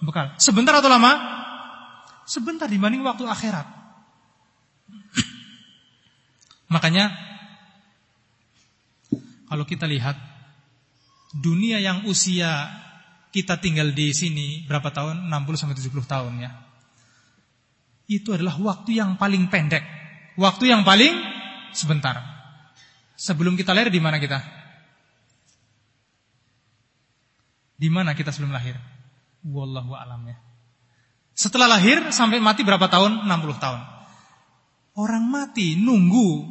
bekal. Sebentar atau lama? Sebentar dibanding waktu akhirat. Makanya kalau kita lihat dunia yang usia kita tinggal di sini berapa tahun? 60 sampai 70 tahun ya itu adalah waktu yang paling pendek. Waktu yang paling sebentar. Sebelum kita lahir di mana kita? Di mana kita sebelum lahir? Wallahu a'lam ya. Setelah lahir sampai mati berapa tahun? 60 tahun. Orang mati nunggu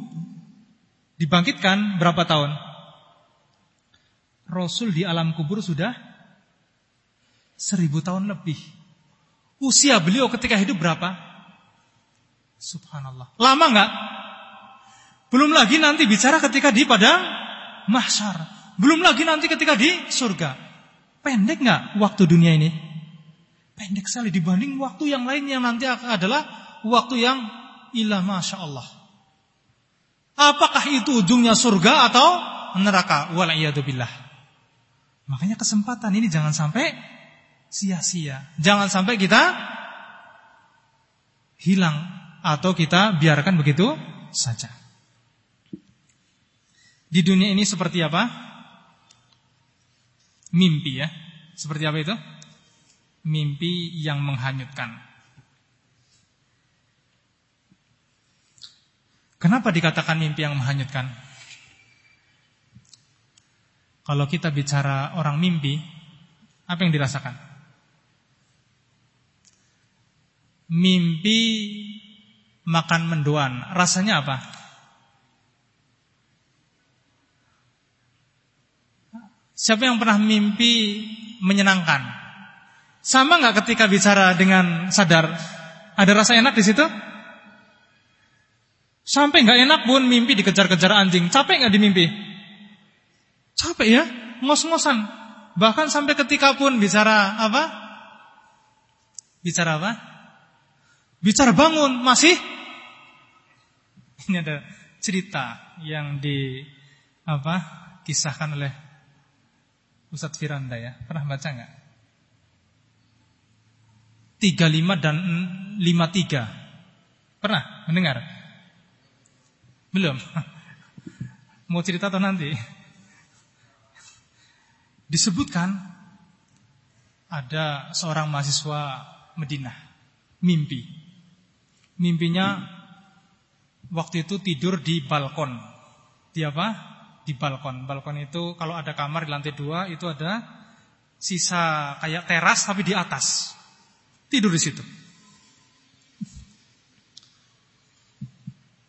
dibangkitkan berapa tahun? Rasul di alam kubur sudah seribu tahun lebih. Usia beliau ketika hidup berapa? Subhanallah. Lama nggak? Belum lagi nanti bicara ketika di padang mahsyar. Belum lagi nanti ketika di surga. Pendek nggak waktu dunia ini? Pendek sekali dibanding waktu yang lain yang nanti adalah waktu yang ilah masya Allah. Apakah itu ujungnya surga atau neraka? Waliyadzubillah. Makanya kesempatan ini jangan sampai sia-sia. Jangan sampai kita hilang atau kita biarkan begitu saja. Di dunia ini seperti apa? Mimpi ya. Seperti apa itu? Mimpi yang menghanyutkan. Kenapa dikatakan mimpi yang menghanyutkan? Kalau kita bicara orang mimpi, apa yang dirasakan? Mimpi makan mendoan, rasanya apa? Siapa yang pernah mimpi menyenangkan? Sama nggak ketika bicara dengan sadar? Ada rasa enak di situ? Sampai nggak enak pun mimpi dikejar-kejar anjing. Capek nggak di mimpi? Capek ya, ngos-ngosan. Bahkan sampai ketika pun bicara apa? Bicara apa? Bicara bangun masih. Ini ada cerita yang di apa? Kisahkan oleh Ustadz Firanda ya. Pernah baca nggak? 35 dan 53. Pernah mendengar? Belum. Mau cerita atau nanti? Disebutkan ada seorang mahasiswa Medina mimpi. Mimpinya waktu itu tidur di balkon. Di apa? Di balkon. Balkon itu kalau ada kamar di lantai dua itu ada sisa kayak teras tapi di atas. Tidur di situ.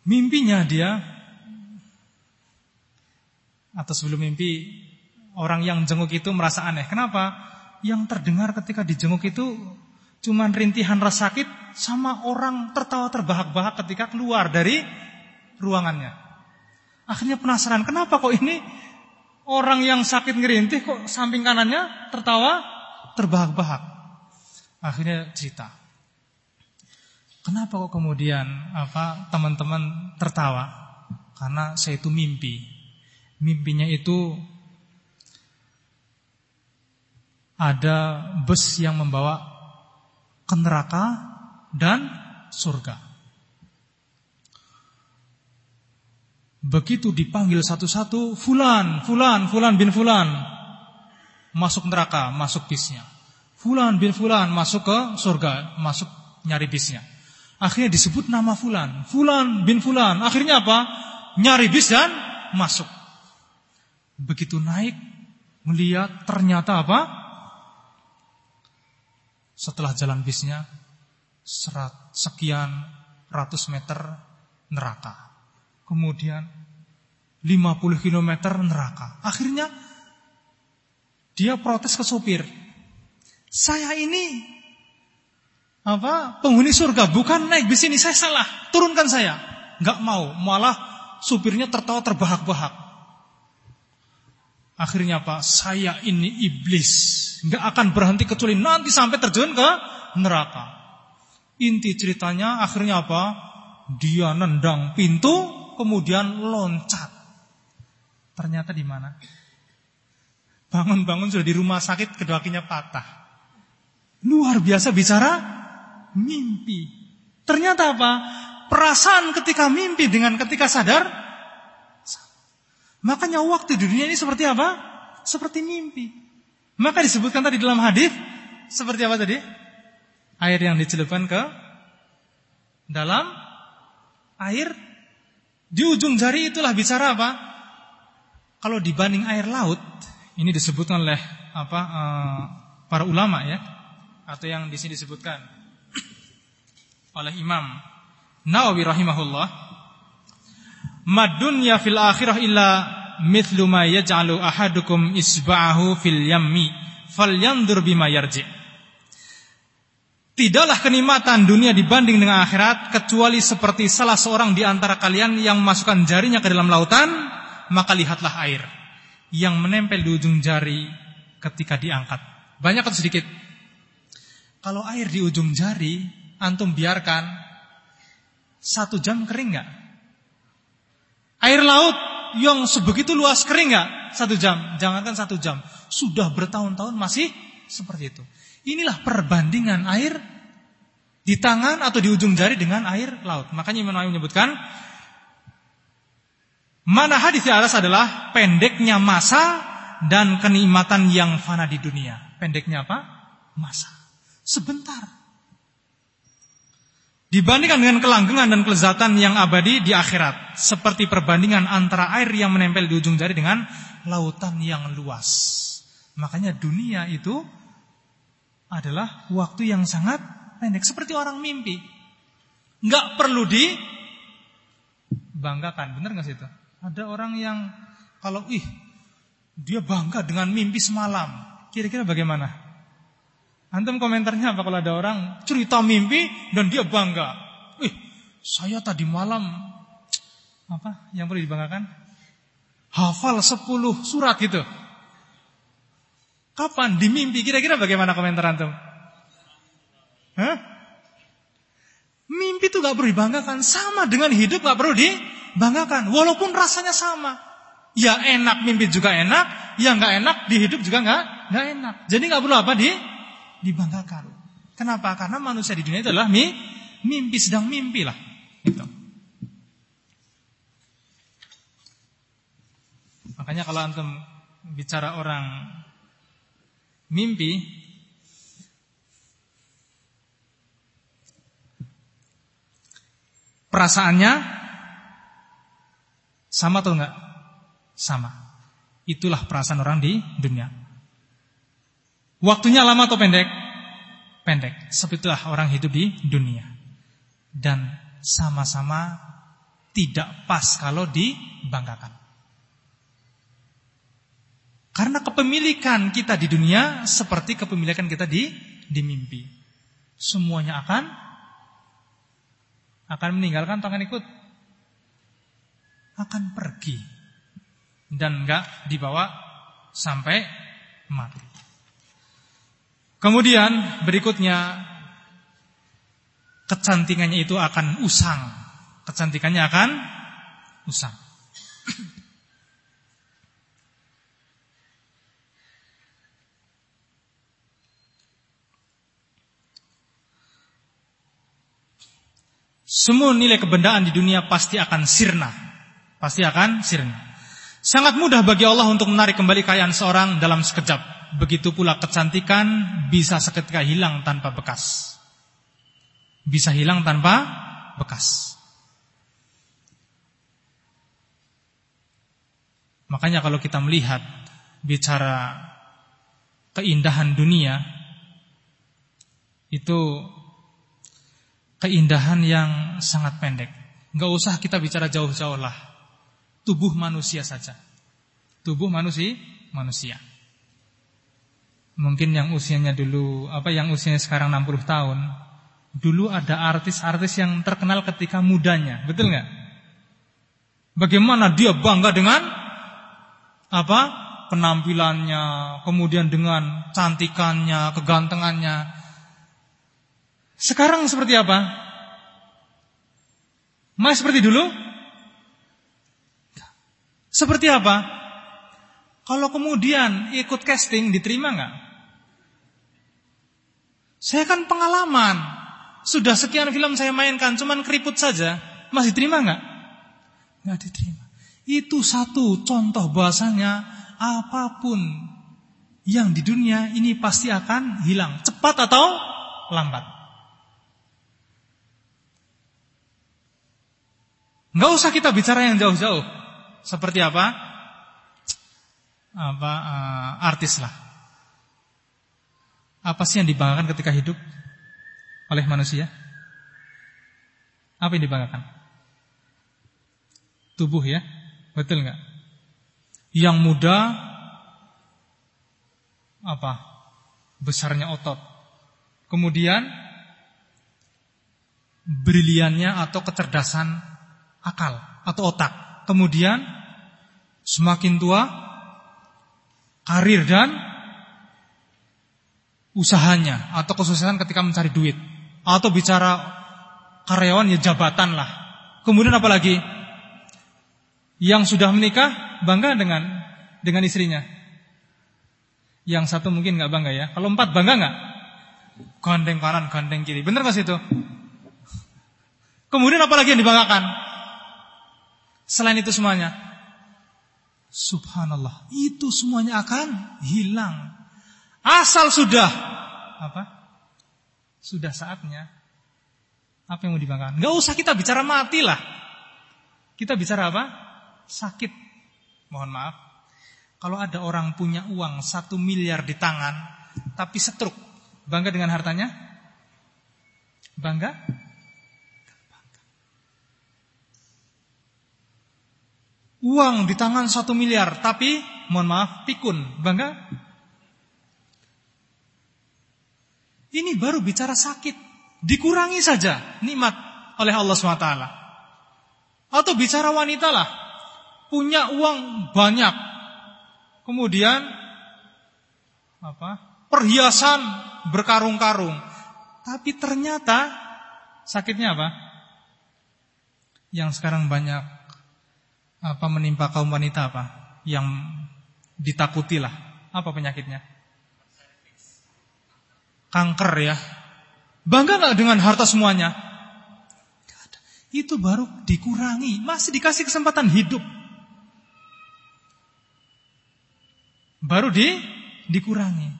Mimpinya dia atau sebelum mimpi orang yang jenguk itu merasa aneh. Kenapa? Yang terdengar ketika dijenguk itu cuma rintihan rasa sakit sama orang tertawa terbahak-bahak ketika keluar dari ruangannya. Akhirnya penasaran, kenapa kok ini orang yang sakit ngerintih kok samping kanannya tertawa terbahak-bahak. Akhirnya cerita. Kenapa kok kemudian apa teman-teman tertawa? Karena saya itu mimpi. Mimpinya itu ada bus yang membawa ke neraka dan surga. Begitu dipanggil satu-satu, fulan, fulan, fulan bin fulan. Masuk neraka, masuk bisnya. Fulan bin fulan masuk ke surga, masuk nyari bisnya. Akhirnya disebut nama fulan, fulan bin fulan. Akhirnya apa? Nyari bis dan masuk. Begitu naik, melihat ternyata apa? Setelah jalan bisnya, serat, sekian ratus meter neraka. Kemudian 50 km neraka. Akhirnya dia protes ke sopir. Saya ini apa penghuni surga bukan naik bis ini saya salah turunkan saya nggak mau malah supirnya tertawa terbahak-bahak akhirnya apa saya ini iblis nggak akan berhenti kecuali nanti sampai terjun ke neraka inti ceritanya akhirnya apa dia nendang pintu kemudian loncat Ternyata di mana? Bangun-bangun sudah di rumah sakit, kedua kakinya patah. Luar biasa bicara mimpi. Ternyata apa? Perasaan ketika mimpi dengan ketika sadar. Makanya waktu di dunia ini seperti apa? Seperti mimpi. Maka disebutkan tadi dalam hadis seperti apa tadi? Air yang dicelupkan ke dalam air di ujung jari itulah bicara apa? Kalau dibanding air laut, ini disebutkan oleh apa uh, para ulama ya, atau yang di sini disebutkan oleh Imam Nawawi rahimahullah, madunya fil akhirah illa mithlu ma yaj'alu ahadukum isba'ahu fil yammi falyandur bima yarji. Tidaklah kenikmatan dunia dibanding dengan akhirat kecuali seperti salah seorang di antara kalian yang masukkan jarinya ke dalam lautan, maka lihatlah air yang menempel di ujung jari ketika diangkat. Banyak atau sedikit? Kalau air di ujung jari, antum biarkan satu jam kering nggak? Air laut yang sebegitu luas kering nggak? Satu jam, jangankan satu jam, sudah bertahun-tahun masih seperti itu. Inilah perbandingan air di tangan atau di ujung jari dengan air laut. Makanya Imam Nawawi menyebutkan mana hadis di atas adalah pendeknya masa dan kenikmatan yang fana di dunia. Pendeknya apa? Masa. Sebentar. Dibandingkan dengan kelanggengan dan kelezatan yang abadi di akhirat. Seperti perbandingan antara air yang menempel di ujung jari dengan lautan yang luas. Makanya dunia itu adalah waktu yang sangat pendek. Seperti orang mimpi. Nggak perlu dibanggakan. Benar nggak sih itu? Ada orang yang kalau ih dia bangga dengan mimpi semalam. Kira-kira bagaimana? Antum komentarnya apa kalau ada orang cerita mimpi dan dia bangga. Ih, saya tadi malam apa yang perlu dibanggakan? Hafal 10 surat gitu. Kapan? Di mimpi. Kira-kira bagaimana komentar antum? Hah? Mimpi itu gak perlu dibanggakan. Sama dengan hidup gak perlu dibanggakan. Walaupun rasanya sama. Ya enak, mimpi juga enak. Ya gak enak, di hidup juga gak, gak enak. Jadi gak perlu apa di dibanggakan. Kenapa? Karena manusia di dunia itu adalah mimpi, sedang mimpi lah. Gitu. Makanya kalau antum bicara orang mimpi perasaannya sama atau enggak? Sama. Itulah perasaan orang di dunia. Waktunya lama atau pendek? Pendek. Sebetulnya orang hidup di dunia. Dan sama-sama tidak pas kalau dibanggakan. Karena kepemilikan kita di dunia seperti kepemilikan kita di di mimpi. Semuanya akan akan meninggalkan tangan ikut akan pergi dan enggak dibawa sampai mati. Kemudian berikutnya kecantikannya itu akan usang. Kecantikannya akan usang. Semua nilai kebendaan di dunia pasti akan sirna. Pasti akan sirna. Sangat mudah bagi Allah untuk menarik kembali kekayaan seorang dalam sekejap. Begitu pula kecantikan bisa seketika hilang tanpa bekas. Bisa hilang tanpa bekas. Makanya kalau kita melihat bicara keindahan dunia itu keindahan yang sangat pendek. Enggak usah kita bicara jauh-jauh lah. Tubuh manusia saja. Tubuh manusia, manusia. Mungkin yang usianya dulu, apa yang usianya sekarang 60 tahun, dulu ada artis-artis yang terkenal ketika mudanya, betul nggak? Bagaimana dia bangga dengan apa? penampilannya, kemudian dengan cantikannya, kegantengannya. Sekarang seperti apa? Masih seperti dulu? Seperti apa? Kalau kemudian ikut casting diterima nggak? Saya kan pengalaman. Sudah sekian film saya mainkan, cuman keriput saja. Masih diterima nggak? Nggak diterima. Itu satu contoh bahasanya apa pun yang di dunia ini pasti akan hilang. Cepat atau lambat. Enggak usah kita bicara yang jauh-jauh. Seperti apa? Apa uh, artis lah. Apa sih yang dibanggakan ketika hidup oleh manusia? Apa yang dibanggakan? Tubuh ya, betul nggak? Yang muda apa? Besarnya otot. Kemudian briliannya atau kecerdasan akal atau otak. Kemudian semakin tua karir dan usahanya atau kesusahan ketika mencari duit atau bicara karyawan ya jabatan lah. Kemudian apa lagi? Yang sudah menikah bangga dengan dengan istrinya. Yang satu mungkin nggak bangga ya. Kalau empat bangga nggak? Gandeng kanan, gandeng kiri. Bener nggak itu? Kemudian apa lagi yang dibanggakan? Selain itu semuanya. Subhanallah, itu semuanya akan hilang. Asal sudah apa? Sudah saatnya. Apa yang mau dibanggakan? Gak usah kita bicara mati lah. Kita bicara apa? Sakit. Mohon maaf. Kalau ada orang punya uang satu miliar di tangan, tapi setruk, bangga dengan hartanya? Bangga? Uang di tangan satu miliar, tapi mohon maaf, pikun, bangga? Ini baru bicara sakit, dikurangi saja nikmat oleh Allah SWT. Atau bicara wanita lah, punya uang banyak, kemudian apa? Perhiasan berkarung-karung, tapi ternyata sakitnya apa? Yang sekarang banyak apa menimpa kaum wanita apa? Yang ditakutilah. Apa penyakitnya? Kanker ya. Bangga nggak dengan harta semuanya? Itu baru dikurangi. Masih dikasih kesempatan hidup. Baru di dikurangi.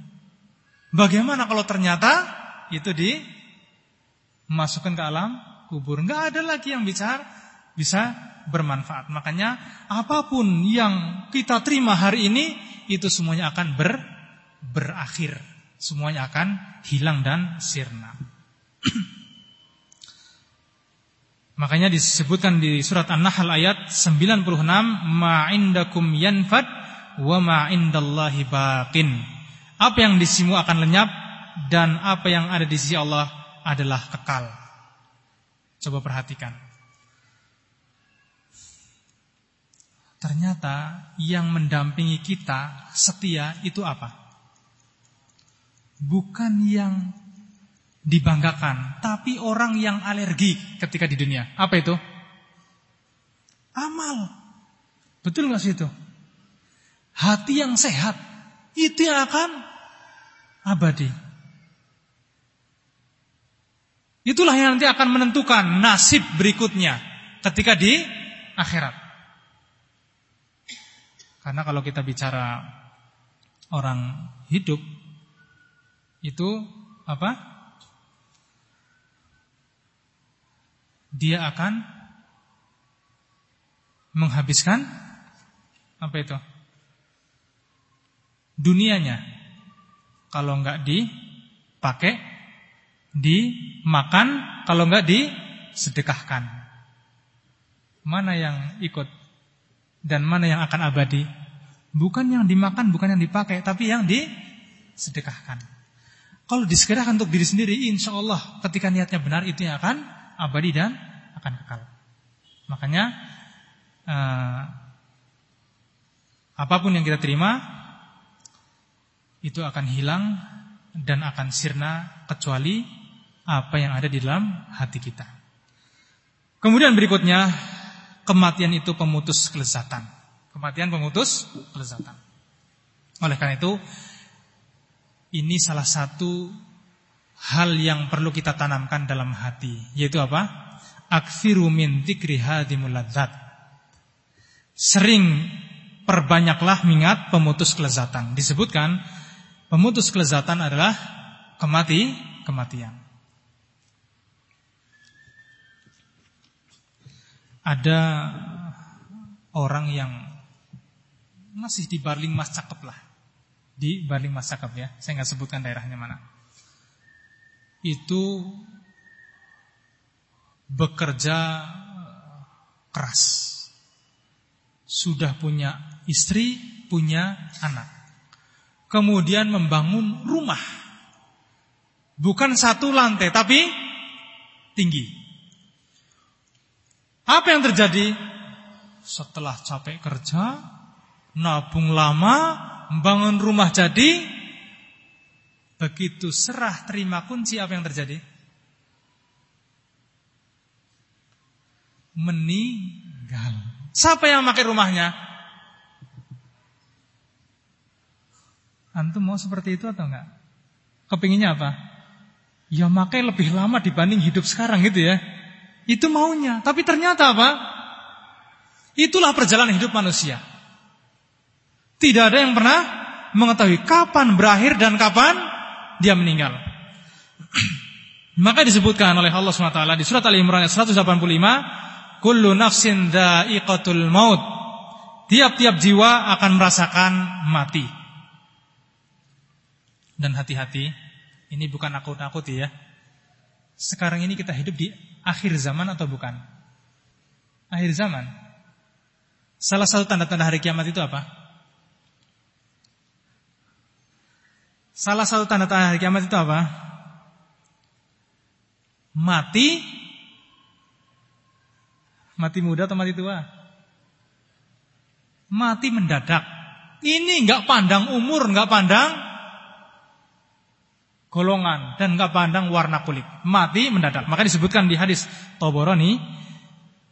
Bagaimana kalau ternyata itu dimasukkan ke alam kubur? Nggak ada lagi yang bicara bisa bermanfaat. Makanya apa pun yang kita terima hari ini itu semuanya akan ber, berakhir. Semuanya akan hilang dan sirna. Makanya disebutkan di surat An-Nahl ayat 96 ma'indakum yanfad wa ma'indallahi baqin. Apa yang di sisimu akan lenyap dan apa yang ada di sisi Allah adalah kekal. Coba perhatikan. Ternyata yang mendampingi kita setia itu apa? Bukan yang dibanggakan, tapi orang yang alergi ketika di dunia. Apa itu? Amal. Betul nggak sih itu? Hati yang sehat itu yang akan abadi. Itulah yang nanti akan menentukan nasib berikutnya ketika di akhirat. Karena kalau kita bicara orang hidup itu apa? Dia akan menghabiskan apa itu? Dunianya. Kalau enggak dipakai, dimakan, kalau enggak disedekahkan. Mana yang ikut dan mana yang akan abadi? Bukan yang dimakan, bukan yang dipakai, tapi yang disedekahkan. Kalau disedekahkan untuk diri sendiri, insya Allah ketika niatnya benar itu yang akan abadi dan akan kekal. Makanya uh, apa pun yang kita terima itu akan hilang dan akan sirna kecuali apa yang ada di dalam hati kita. Kemudian berikutnya kematian itu pemutus kelezatan. Kematian pemutus kelezatan. Oleh karena itu, ini salah satu hal yang perlu kita tanamkan dalam hati, yaitu apa? Akfiru min dzikri hadimul ladzat. Sering perbanyaklah mingat pemutus kelezatan. Disebutkan pemutus kelezatan adalah kemati kematian. Ada orang yang masih di Barling Mas Cakep lah. Di Barling Mas Cakep ya. Saya nggak sebutkan daerahnya mana. Itu bekerja keras. Sudah punya istri, punya anak. Kemudian membangun rumah. Bukan satu lantai tapi tinggi. Apa yang terjadi? Setelah capek kerja, nabung lama, membangun rumah jadi, begitu serah terima kunci apa yang terjadi? Meninggal. Siapa yang memakai rumahnya? Antum mau seperti itu atau enggak? Kepinginnya apa? Ya makai lebih lama dibanding hidup sekarang gitu ya. Itu maunya. Tapi ternyata apa? Itulah perjalanan hidup manusia. Tidak ada yang pernah mengetahui kapan berakhir dan kapan dia meninggal. Maka disebutkan oleh Allah SWT di surat Al-Imran 185, Kullu nafsin dha'iqatul maut. Tiap-tiap jiwa akan merasakan mati. Dan hati-hati, ini bukan nakut-nakuti ya. Sekarang ini kita hidup di akhir zaman atau bukan? Akhir zaman. Salah satu tanda-tanda hari kiamat itu apa? Salah satu tanda-tanda hari kiamat itu apa? Mati Mati muda atau mati tua? Mati mendadak. Ini enggak pandang umur, enggak pandang golongan dan enggak pandang warna kulit. Mati mendadak. Maka disebutkan di hadis Tabarani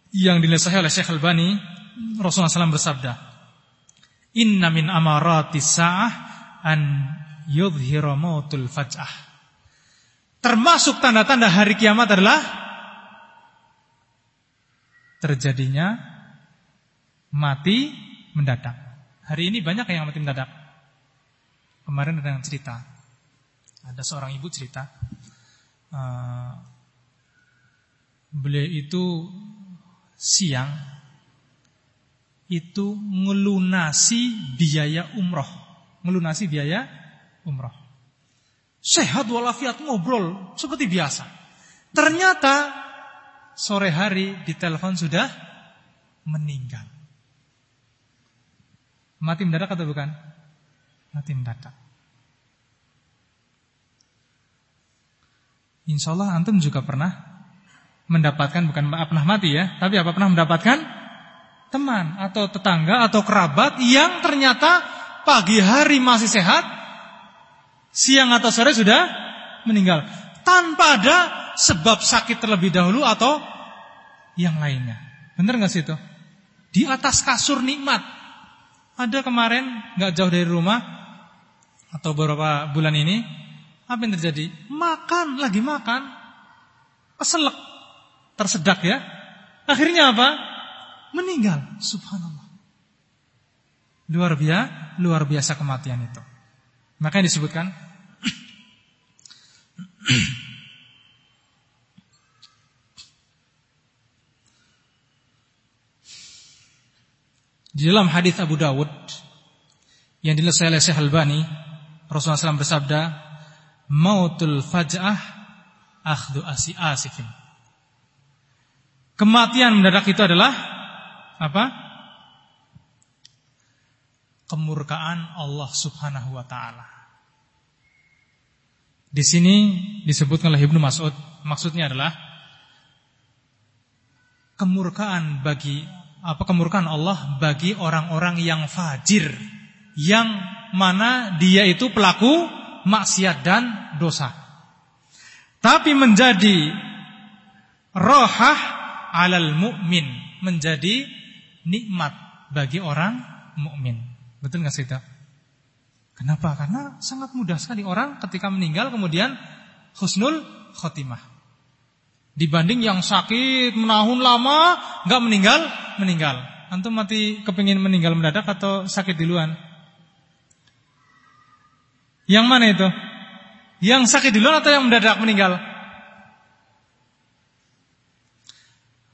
yang dinasihati oleh Syekh Al-Bani, Rasulullah SAW bersabda, "Inna min amarati sa'ah an yudhhira mautul faj'ah." Termasuk tanda-tanda hari kiamat adalah terjadinya mati mendadak. Hari ini banyak yang mati mendadak. Kemarin ada yang cerita ada seorang ibu cerita uh, Beliau itu Siang Itu ngelunasi biaya umroh. Ngelunasi biaya umroh. Sehat walafiat ngobrol Seperti biasa. Ternyata Sore hari di telepon sudah Meninggal. Mati mendadak atau bukan? Mati mendadak Insya Allah antum juga pernah mendapatkan bukan pernah mati ya, tapi apa pernah mendapatkan teman atau tetangga atau kerabat yang ternyata pagi hari masih sehat, siang atau sore sudah meninggal tanpa ada sebab sakit terlebih dahulu atau yang lainnya. Benar nggak sih itu? Di atas kasur nikmat. Ada kemarin nggak jauh dari rumah atau beberapa bulan ini apa yang terjadi? Makan, lagi makan. Keselak. Tersedak ya. Akhirnya apa? Meninggal. Subhanallah. Luar biasa, luar biasa kematian itu. Makanya disebutkan Di dalam hadis Abu Dawud yang dinasihati oleh Syekh Albani, Rasulullah SAW bersabda, mautul faj'ah akhdu asi asifin. Kematian mendadak itu adalah apa? Kemurkaan Allah Subhanahu wa taala. Di sini disebutkan oleh Ibnu Mas'ud, maksudnya adalah kemurkaan bagi apa kemurkaan Allah bagi orang-orang yang fajir yang mana dia itu pelaku maksiat dan dosa. Tapi menjadi rohah alal mukmin, menjadi nikmat bagi orang mukmin. Betul nggak sih? Kenapa? Karena sangat mudah sekali orang ketika meninggal kemudian husnul khotimah. Dibanding yang sakit menahun lama nggak meninggal, meninggal. Antum mati kepingin meninggal mendadak atau sakit duluan? Yang mana itu? Yang sakit duluan atau yang mendadak meninggal?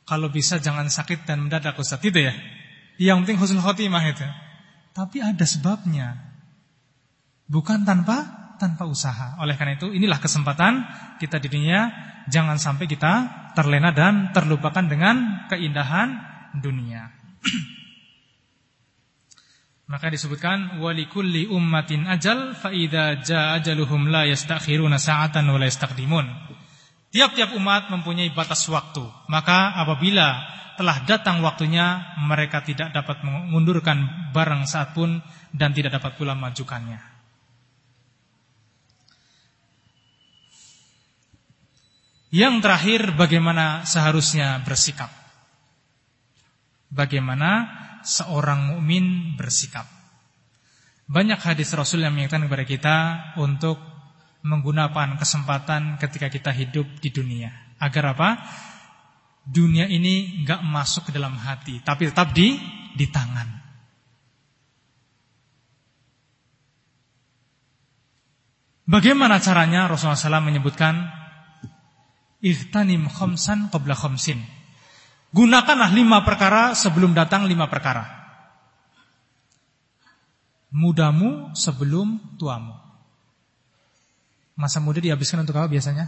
Kalau bisa jangan sakit dan mendadak Ustaz itu ya. Yang penting husnul khotimah itu. Tapi ada sebabnya. Bukan tanpa tanpa usaha. Oleh karena itu inilah kesempatan kita di dunia jangan sampai kita terlena dan terlupakan dengan keindahan dunia. Maka disebutkan walikulli ummatin ajal fa idza ajaluhum la yastakhiruna sa'atan wa la yastaqdimun. Tiap-tiap umat mempunyai batas waktu. Maka apabila telah datang waktunya, mereka tidak dapat mengundurkan barang saat pun dan tidak dapat pula majukannya. Yang terakhir, bagaimana seharusnya bersikap. Bagaimana seorang mukmin bersikap. Banyak hadis Rasul yang mengingatkan kepada kita untuk menggunakan kesempatan ketika kita hidup di dunia. Agar apa? Dunia ini enggak masuk ke dalam hati, tapi tetap di di tangan. Bagaimana caranya Rasulullah SAW menyebutkan Ihtanim khomsan qabla khomsin Gunakanlah lima perkara sebelum datang lima perkara Mudamu sebelum tuamu Masa muda dihabiskan untuk apa biasanya?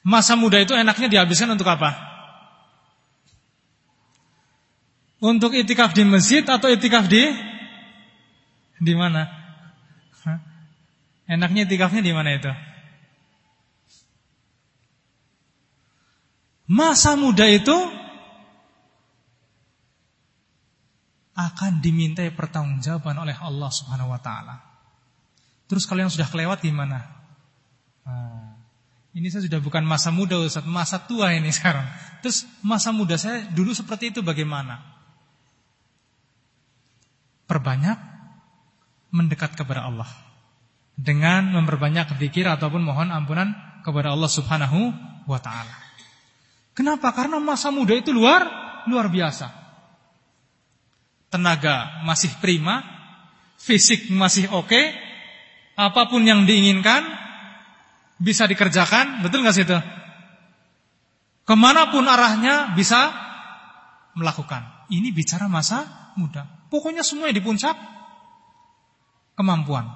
Masa muda itu enaknya dihabiskan untuk apa? Untuk itikaf di masjid atau itikaf di di mana? Enaknya itikafnya di mana itu? Masa muda itu akan dimintai pertanggungjawaban oleh Allah Subhanahu wa taala. Terus kalau yang sudah kelewat gimana? Nah, ini saya sudah bukan masa muda Ustaz, masa tua ini sekarang. Terus masa muda saya dulu seperti itu bagaimana? Perbanyak mendekat kepada Allah. Dengan memperbanyak zikir ataupun mohon ampunan kepada Allah Subhanahu wa taala. Kenapa? Karena masa muda itu luar luar biasa. Tenaga masih prima, fisik masih oke, okay, apa pun yang diinginkan bisa dikerjakan, betul nggak sih itu? Ke mana pun arahnya bisa melakukan. Ini bicara masa muda. Pokoknya semuanya di puncak kemampuan.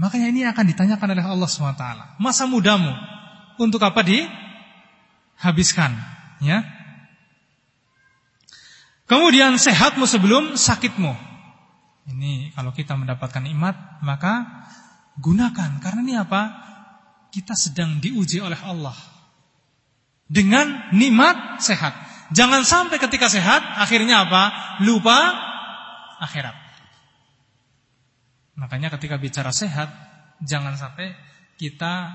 Makanya ini akan ditanyakan oleh Allah SWT. Masa mudamu untuk apa dihabiskan? Ya. Kemudian sehatmu sebelum sakitmu. Ini kalau kita mendapatkan nikmat maka gunakan karena ini apa? Kita sedang diuji oleh Allah dengan nikmat sehat. Jangan sampai ketika sehat akhirnya apa? Lupa akhirat. Makanya ketika bicara sehat jangan sampai kita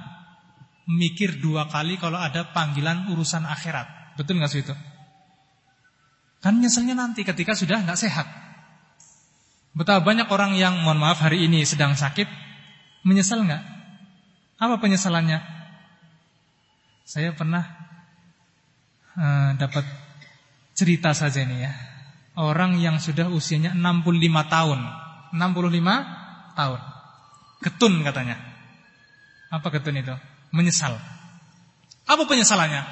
mikir dua kali kalau ada panggilan urusan akhirat. Betul nggak sih itu? Kan nyeselnya nanti ketika sudah nggak sehat. Betapa banyak orang yang mohon maaf hari ini sedang sakit menyesal nggak? Apa penyesalannya? Saya pernah uh, dapat cerita saja ini ya. Orang yang sudah usianya 65 tahun. 65 tahun. Ketun katanya. Apa ketun itu? Menyesal. Apa penyesalannya?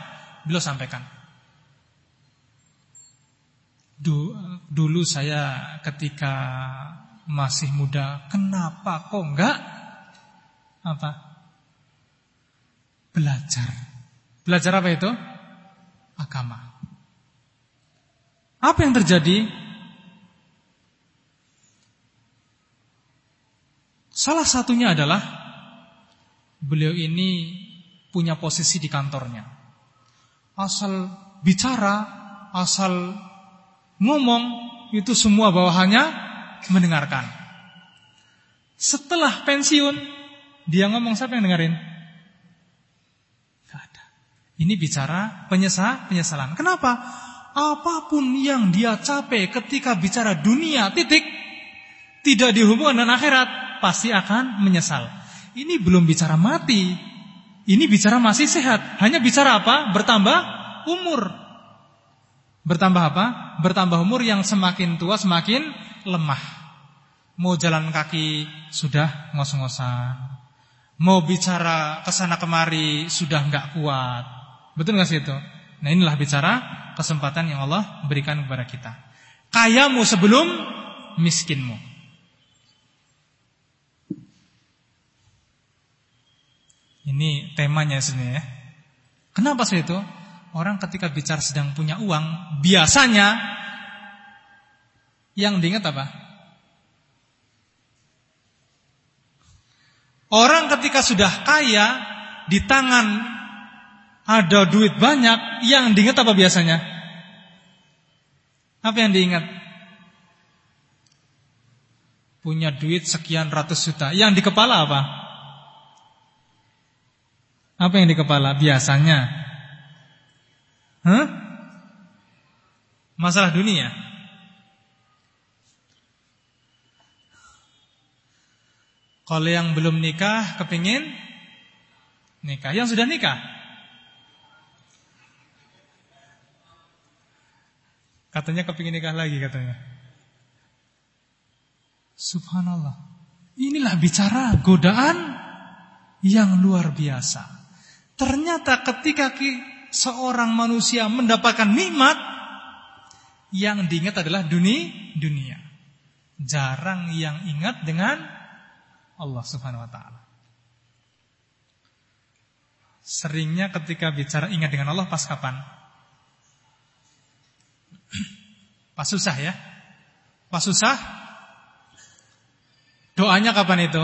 Beliau sampaikan. Dulu saya ketika masih muda, kenapa kok enggak apa? Belajar. Belajar apa itu? Agama. Apa yang terjadi? Salah satunya adalah beliau ini punya posisi di kantornya. Asal bicara, asal ngomong itu semua bawahannya mendengarkan. Setelah pensiun dia ngomong siapa yang dengerin? Gak ada. Ini bicara penyesal, penyesalan. Kenapa? Apa pun yang dia capek ketika bicara dunia titik tidak dihubungkan dengan akhirat pasti akan menyesal. Ini belum bicara mati. Ini bicara masih sehat. Hanya bicara apa? Bertambah umur. Bertambah apa? Bertambah umur yang semakin tua semakin lemah. Mau jalan kaki sudah ngos-ngosan. Mau bicara ke sana kemari sudah nggak kuat. Betul nggak sih itu? Nah inilah bicara kesempatan yang Allah berikan kepada kita. Kayamu sebelum miskinmu. Ini temanya sebenarnya. Kenapa sih itu? Orang ketika bicara sedang punya uang, biasanya yang diingat apa? Orang ketika sudah kaya di tangan ada duit banyak, yang diingat apa biasanya? Apa yang diingat? Punya duit sekian ratus juta. Yang di kepala apa? Apa yang di kepala biasanya? Hah? Masalah dunia. Kalau yang belum nikah kepingin nikah, yang sudah nikah katanya kepingin nikah lagi katanya. Subhanallah. Inilah bicara godaan yang luar biasa. Ternyata ketika seorang manusia mendapatkan nikmat yang diingat adalah dunia, dunia. Jarang yang ingat dengan Allah Subhanahu wa taala. Seringnya ketika bicara ingat dengan Allah pas kapan? Pas susah ya? Pas susah? Doanya kapan itu?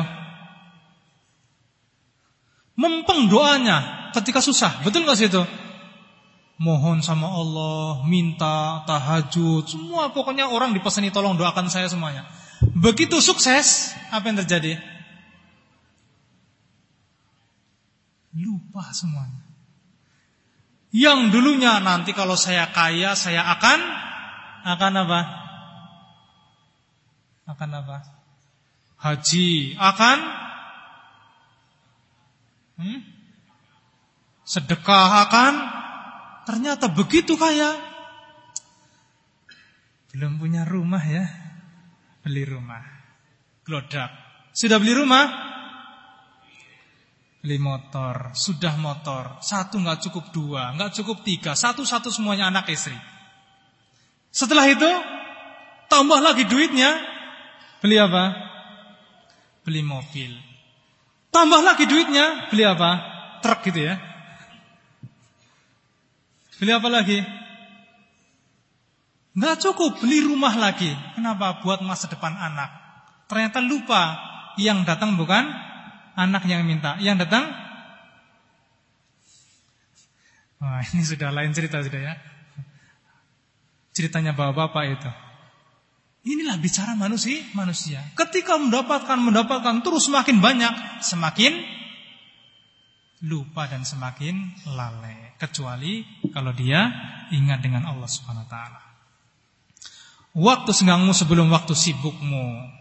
Mempeng doanya ketika susah. Betul gak sih itu? Mohon sama Allah, minta, tahajud, semua pokoknya orang dipesani tolong doakan saya semuanya. Begitu sukses, apa yang terjadi? Lupa semuanya. Yang dulunya nanti kalau saya kaya saya akan akan apa? Akan apa? Haji, akan hmm? Sedekah akan ternyata begitu kaya. Belum punya rumah ya. Beli rumah. Glodak. Sudah beli rumah? beli motor, sudah motor, satu nggak cukup dua, nggak cukup tiga, satu-satu semuanya anak istri. Setelah itu tambah lagi duitnya, beli apa? Beli mobil. Tambah lagi duitnya, beli apa? Truk gitu ya. Beli apa lagi? Nggak cukup, beli rumah lagi. Kenapa? Buat masa depan anak. Ternyata lupa yang datang bukan anak yang minta. Yang datang Wah, ini sudah lain cerita sudah ya. Ceritanya bapak-bapak itu. Inilah bicara manusia, manusia. Ketika mendapatkan, mendapatkan terus semakin banyak, semakin lupa dan semakin lalai. Kecuali kalau dia ingat dengan Allah Subhanahu wa taala. Waktu senggangmu sebelum waktu sibukmu.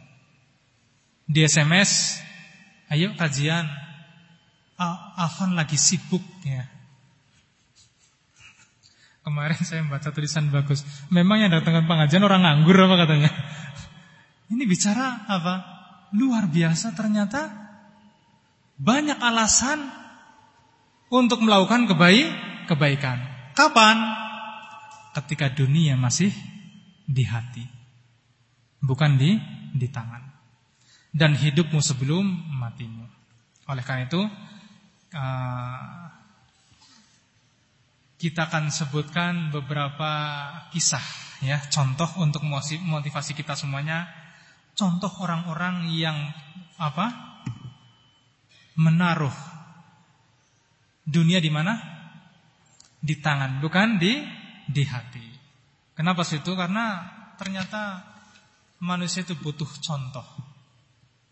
Di SMS Ayo kajian. Afan lagi sibuk ya. Kemarin saya membaca tulisan bagus. Memang yang datang ke pengajian orang nganggur apa katanya? Ini bicara apa? Luar biasa ternyata banyak alasan untuk melakukan kebaik kebaikan. Kapan? Ketika dunia masih di hati. Bukan di di tangan dan hidupmu sebelum matimu. Oleh karena itu uh, kita akan sebutkan beberapa kisah ya, contoh untuk motivasi kita semuanya, contoh orang-orang yang apa? menaruh dunia di mana? Di tangan, bukan di di hati. Kenapa sih itu? Karena ternyata manusia itu butuh contoh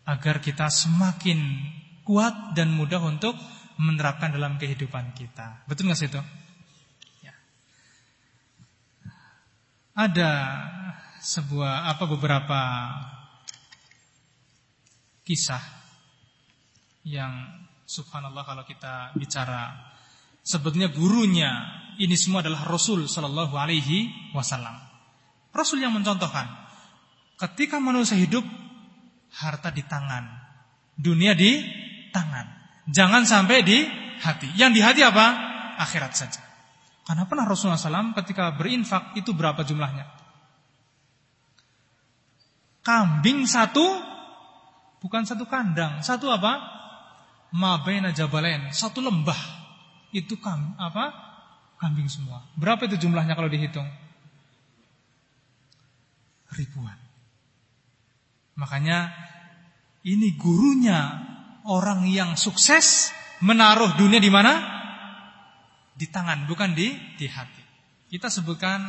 agar kita semakin kuat dan mudah untuk menerapkan dalam kehidupan kita. Betul nggak sih itu? Ya. Ada sebuah apa beberapa kisah yang subhanallah kalau kita bicara sebetulnya gurunya ini semua adalah Rasul Shallallahu Alaihi Wasallam. Rasul yang mencontohkan ketika manusia hidup harta di tangan, dunia di tangan. Jangan sampai di hati. Yang di hati apa? Akhirat saja. Karena pernah Rasulullah SAW ketika berinfak itu berapa jumlahnya? Kambing satu, bukan satu kandang, satu apa? Mabena jabalen, satu lembah. Itu kam, apa? Kambing semua. Berapa itu jumlahnya kalau dihitung? Ribuan. Makanya ini gurunya orang yang sukses menaruh dunia di mana? Di tangan, bukan di di hati. Kita sebutkan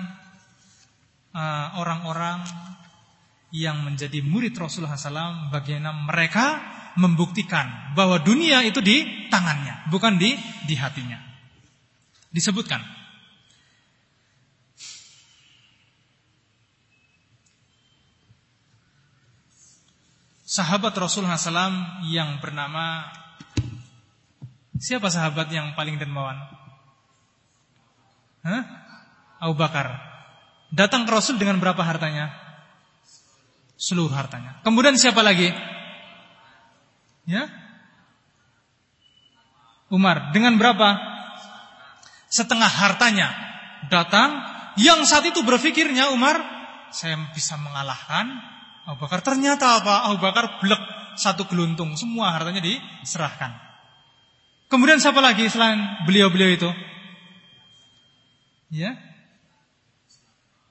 uh, orang-orang uh, yang menjadi murid Rasulullah SAW, bagaimana mereka membuktikan bahwa dunia itu di tangannya, bukan di di hatinya. Disebutkan. Sahabat Rasulullah SAW yang bernama Siapa sahabat yang paling dermawan? Hah? Abu Bakar. Datang ke Rasul dengan berapa hartanya? Seluruh hartanya. Kemudian siapa lagi? Ya? Umar. Dengan berapa? Setengah hartanya. Datang. Yang saat itu berpikirnya Umar, saya bisa mengalahkan Abu Bakar. Ternyata apa? Abu Bakar blek satu geluntung. Semua hartanya diserahkan. Kemudian siapa lagi selain beliau-beliau itu? Ya.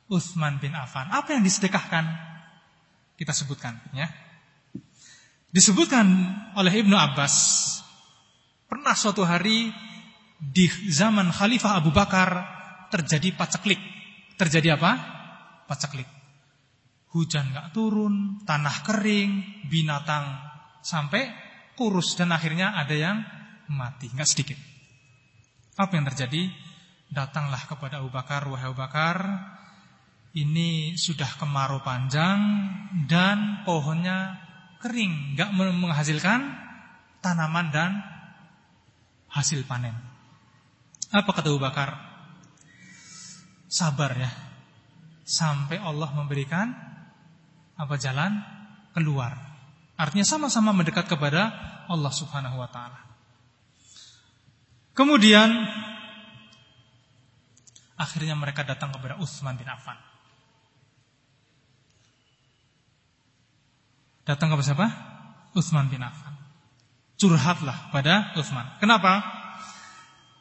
Utsman bin Affan. Apa yang disedekahkan? Kita sebutkan, ya. Disebutkan oleh Ibnu Abbas pernah suatu hari di zaman Khalifah Abu Bakar terjadi paceklik. Terjadi apa? Paceklik. Hujan nggak turun, tanah kering, binatang sampai kurus dan akhirnya ada yang mati, nggak sedikit. Apa yang terjadi? Datanglah kepada Abu Bakar, wahai Abu Bakar, ini sudah kemarau panjang dan pohonnya kering, nggak menghasilkan tanaman dan hasil panen. Apa kata Abu Bakar? Sabar ya, sampai Allah memberikan apa jalan keluar. Artinya sama-sama mendekat kepada Allah Subhanahu wa taala. Kemudian akhirnya mereka datang kepada Utsman bin Affan. Datang kepada siapa? Utsman bin Affan. Curhatlah pada Utsman. Kenapa?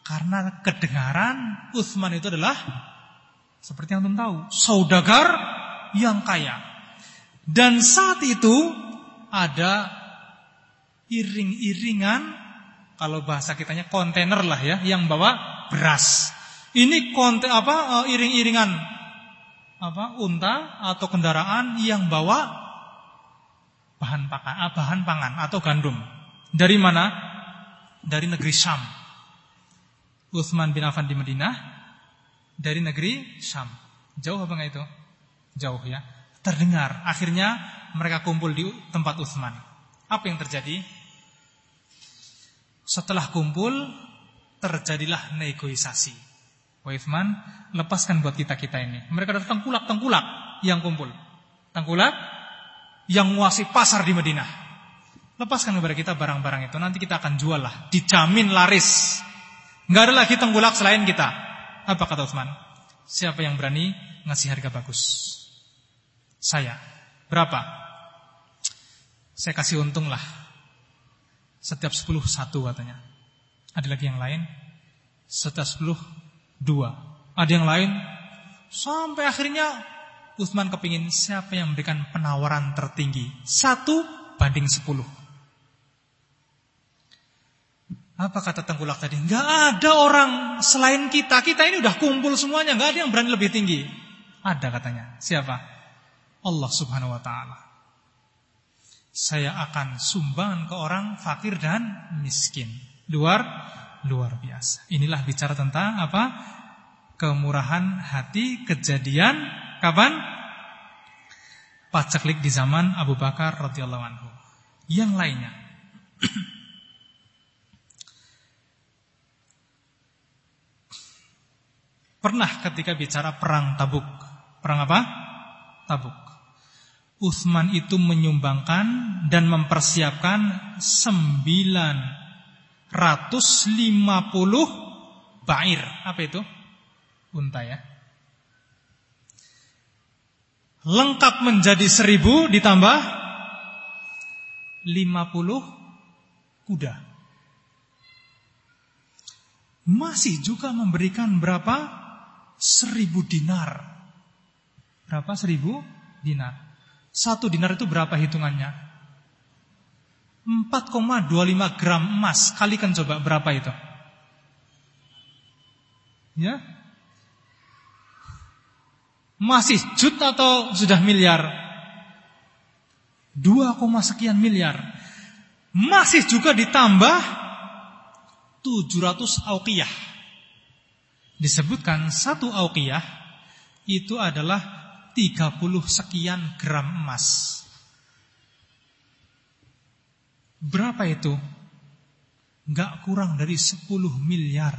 Karena kedengaran Utsman itu adalah seperti yang teman tahu, saudagar yang kaya. Dan saat itu ada iring-iringan kalau bahasa kitanya kontainer lah ya yang bawa beras. Ini konten apa eh, iring-iringan apa unta atau kendaraan yang bawa bahan pakan, ah, bahan pangan atau gandum. Dari mana? Dari negeri Syam. Utsman bin Affan di Madinah dari negeri Syam. Jauh apa enggak itu? Jauh ya. Terdengar. Akhirnya mereka kumpul di tempat Utsman. Apa yang terjadi? Setelah kumpul terjadilah negosiasi. Waithman lepaskan buat kita-kita ini. Mereka datang tengkulak-tengkulak yang kumpul. Tengkulak yang menguasai pasar di Madinah. Lepaskan kepada kita barang-barang itu. Nanti kita akan jual lah. Dijamin laris. Nggak ada lagi tengkulak selain kita. Apa kata Uthman? Siapa yang berani ngasih harga bagus? Saya. Berapa? Saya kasih untung lah setiap sepuluh satu katanya. Ada lagi yang lain setiap sepuluh dua. Ada yang lain sampai akhirnya Utsman kepingin siapa yang memberikan penawaran tertinggi satu banding sepuluh. Apa kata tengkulak tadi? Gak ada orang selain kita. Kita ini udah kumpul semuanya. Gak ada yang berani lebih tinggi. Ada katanya. Siapa? Allah subhanahu wa ta'ala saya akan sumbang ke orang fakir dan miskin. Luar luar biasa. Inilah bicara tentang apa? Kemurahan hati kejadian kapan? Paceklik di zaman Abu Bakar radhiyallahu anhu. Yang lainnya. Pernah ketika bicara perang Tabuk. Perang apa? Tabuk. Uthman itu menyumbangkan dan mempersiapkan 950 bair. Apa itu? Unta ya. Lengkap menjadi 1000 ditambah 50 kuda. Masih juga memberikan berapa? 1000 dinar. Berapa 1000 dinar? Satu dinar itu berapa hitungannya? 4,25 gram emas kalikan coba berapa itu? Ya. Masih jut atau sudah miliar? 2, sekian miliar. Masih juga ditambah 700 auqiyah. Disebutkan satu auqiyah itu adalah 30 sekian gram emas. Berapa itu? Gak kurang dari 10 miliar.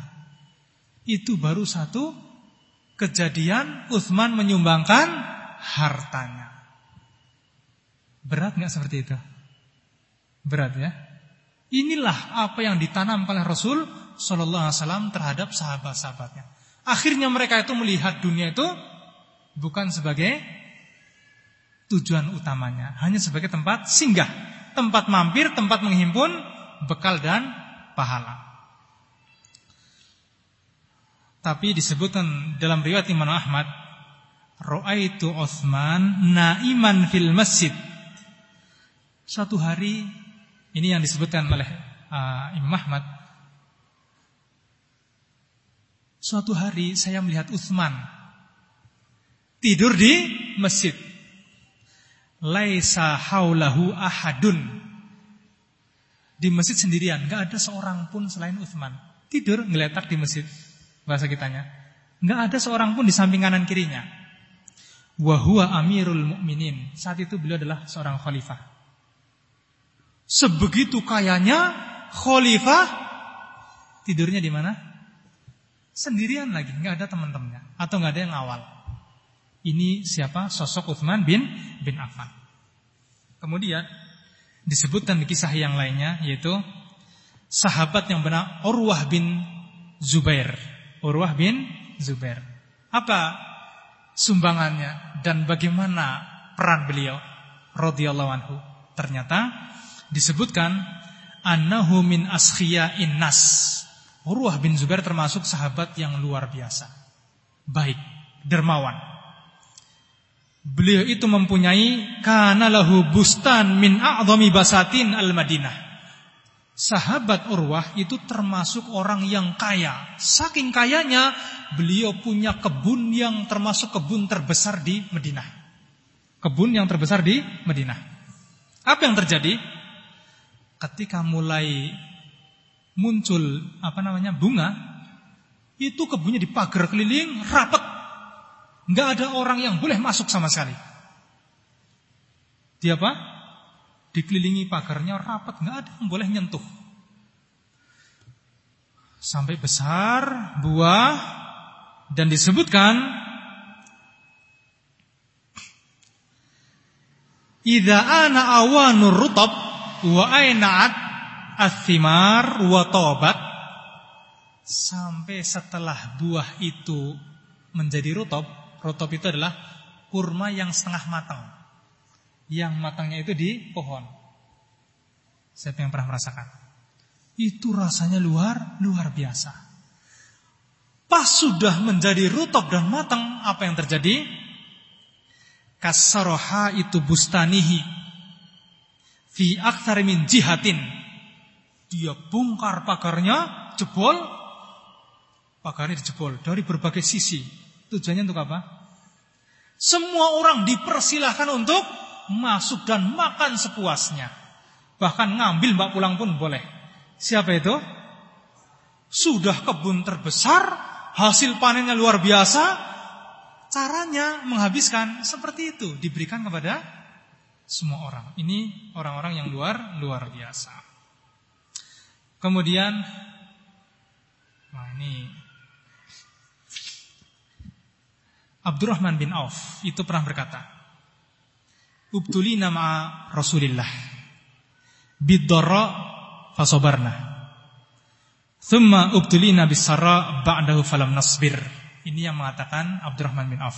Itu baru satu kejadian Uthman menyumbangkan hartanya. Berat gak seperti itu? Berat ya? Inilah apa yang ditanam oleh Rasul Sallallahu Alaihi Wasallam terhadap sahabat-sahabatnya. Akhirnya mereka itu melihat dunia itu bukan sebagai tujuan utamanya, hanya sebagai tempat singgah tempat mampir, tempat menghimpun bekal dan pahala. Tapi disebutkan dalam riwayat Imam Ahmad, Ra'aitu Utsman naiman fil masjid. Suatu hari ini yang disebutkan oleh uh, Imam Ahmad. Suatu hari saya melihat Utsman tidur di masjid laisa haulahu ahadun. Di masjid sendirian, nggak ada seorang pun selain Uthman. Tidur ngeletak di masjid. Bahasa kitanya. nggak ada seorang pun di samping kanan kirinya. Wahua amirul mukminin. Saat itu beliau adalah seorang khalifah. Sebegitu kayanya khalifah tidurnya di mana? Sendirian lagi, nggak ada teman-temannya atau nggak ada yang awal. Ini siapa? Sosok Uthman bin bin Affan. Kemudian disebutkan di kisah yang lainnya yaitu sahabat yang benar Urwah bin Zubair. Urwah bin Zubair. Apa sumbangannya dan bagaimana peran beliau radhiyallahu anhu? Ternyata disebutkan annahu min askhiya'in nas. Urwah bin Zubair termasuk sahabat yang luar biasa. Baik, dermawan. Beliau itu mempunyai kana lahu bustan min a'dhami basatin al-Madinah. Sahabat Urwah itu termasuk orang yang kaya. Saking kayanya beliau punya kebun yang termasuk kebun terbesar di Madinah. Kebun yang terbesar di Madinah. Apa yang terjadi? Ketika mulai muncul apa namanya bunga, itu kebunnya dipagar keliling rapat Nggak ada orang yang boleh masuk sama sekali. Dia apa? Dikelilingi pagarnya rapat, nggak ada yang boleh nyentuh. Sampai besar buah dan disebutkan Idza ana awanur rutab wa aina'at athimar wa tobat sampai setelah buah itu menjadi rutab Rotop itu adalah kurma yang setengah matang. Yang matangnya itu di pohon. Siapa yang pernah merasakan? Itu rasanya luar luar biasa. Pas sudah menjadi rutop dan matang, apa yang terjadi? Kasaroha itu bustanihi fi aktsar min jihatin. Dia bongkar pagarnya, jebol. Pagarnya dijebol dari berbagai sisi. Tujuannya untuk apa? Semua orang dipersilahkan untuk masuk dan makan sepuasnya. Bahkan ngambil mbak pulang pun boleh. Siapa itu? Sudah kebun terbesar, hasil panennya luar biasa. Caranya menghabiskan seperti itu diberikan kepada semua orang. Ini orang-orang yang luar luar biasa. Kemudian, nah ini Abdurrahman bin Auf itu pernah berkata, "Ubtulina ma'a Rasulillah bid-dharra fasabarna. Thumma ubtulina bis-sarra ba'dahu falam nasbir." Ini yang mengatakan Abdurrahman bin Auf.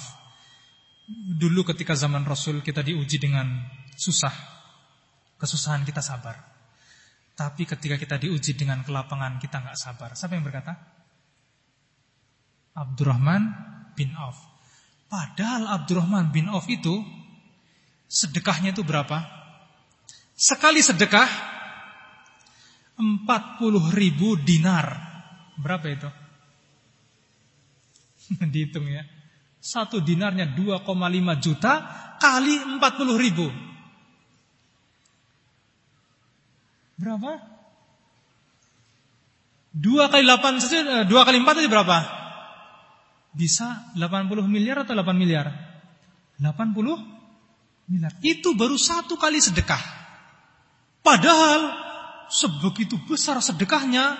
Dulu ketika zaman Rasul kita diuji dengan susah, kesusahan kita sabar. Tapi ketika kita diuji dengan kelapangan kita nggak sabar. Siapa yang berkata? Abdurrahman bin Auf. Padahal Abdurrahman bin Auf itu sedekahnya itu berapa? Sekali sedekah 40 ribu dinar. Berapa itu? Dihitung ya. Satu dinarnya 2,5 juta kali 40 ribu. Berapa? Dua kali 8 saja, eh, dua kali 4 itu berapa? Bisa 80 miliar atau 8 miliar? 80 miliar. Itu baru satu kali sedekah. Padahal sebegitu besar sedekahnya,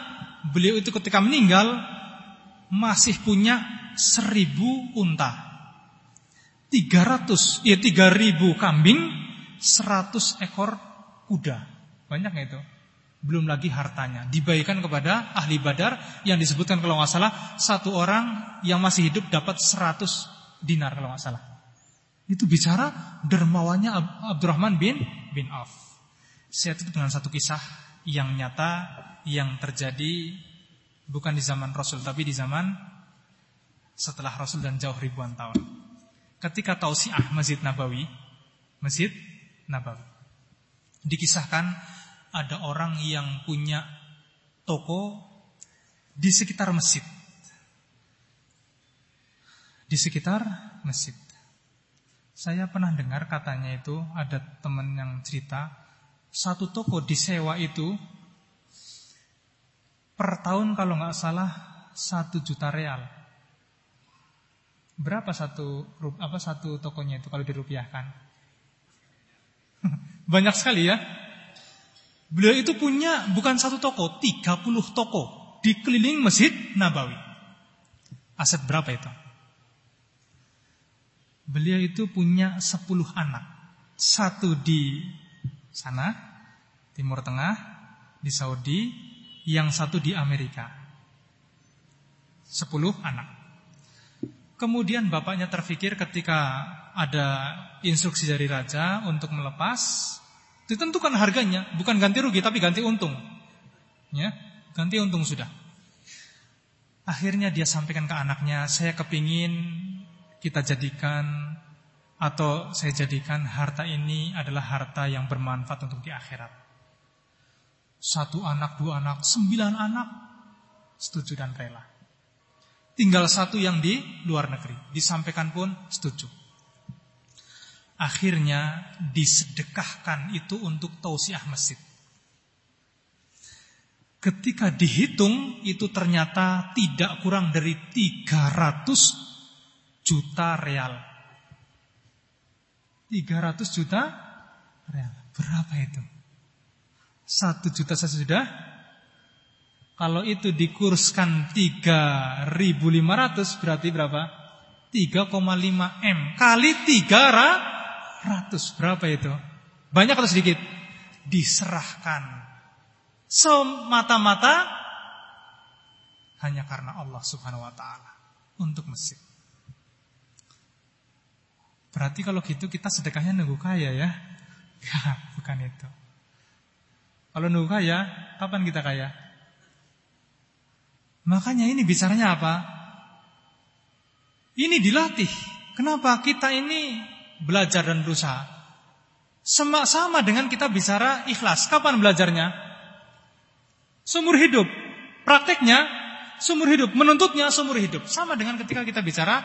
beliau itu ketika meninggal masih punya seribu unta. 300, ya 3000 kambing, 100 ekor kuda. Banyak itu? Belum lagi hartanya. Dibagikan kepada ahli badar yang disebutkan kalau nggak salah, satu orang yang masih hidup dapat 100 dinar kalau nggak salah. Itu bicara dermawannya Abdurrahman bin bin Auf. Saya tutup dengan satu kisah yang nyata yang terjadi bukan di zaman Rasul tapi di zaman setelah Rasul dan jauh ribuan tahun. Ketika tausiah Masjid Nabawi, Masjid Nabawi. Dikisahkan ada orang yang punya toko di sekitar masjid. Di sekitar masjid. Saya pernah dengar katanya itu ada teman yang cerita satu toko disewa itu per tahun kalau nggak salah satu juta real. Berapa satu apa satu tokonya itu kalau dirupiahkan? Banyak sekali ya. Beliau itu punya bukan satu toko, 30 toko di keliling Masjid Nabawi. Aset berapa itu? Beliau itu punya 10 anak. Satu di sana, Timur Tengah, di Saudi, yang satu di Amerika. 10 anak. Kemudian bapaknya terfikir ketika ada instruksi dari raja untuk melepas, ditentukan harganya, bukan ganti rugi tapi ganti untung. Ya, ganti untung sudah. Akhirnya dia sampaikan ke anaknya, saya kepingin kita jadikan atau saya jadikan harta ini adalah harta yang bermanfaat untuk di akhirat. Satu anak, dua anak, sembilan anak setuju dan rela. Tinggal satu yang di luar negeri, disampaikan pun setuju. Akhirnya disedekahkan itu untuk tausiah masjid. Ketika dihitung itu ternyata tidak kurang dari 300 juta real. 300 juta real. Berapa itu? Satu juta saja sudah. Kalau itu dikurskan 3.500 berarti berapa? 3,5 M kali 300 berapa itu? Banyak atau sedikit? Diserahkan semata-mata hanya karena Allah Subhanahu wa taala untuk masjid. Berarti kalau gitu kita sedekahnya nunggu kaya ya? Ya, bukan itu. Kalau nunggu kaya, kapan kita kaya? Makanya ini bicaranya apa? Ini dilatih. Kenapa? Kita ini belajar dan berusaha. Sama, sama dengan kita bicara ikhlas. Kapan belajarnya? Sumur hidup. Prakteknya sumur hidup. Menuntutnya sumur hidup. Sama dengan ketika kita bicara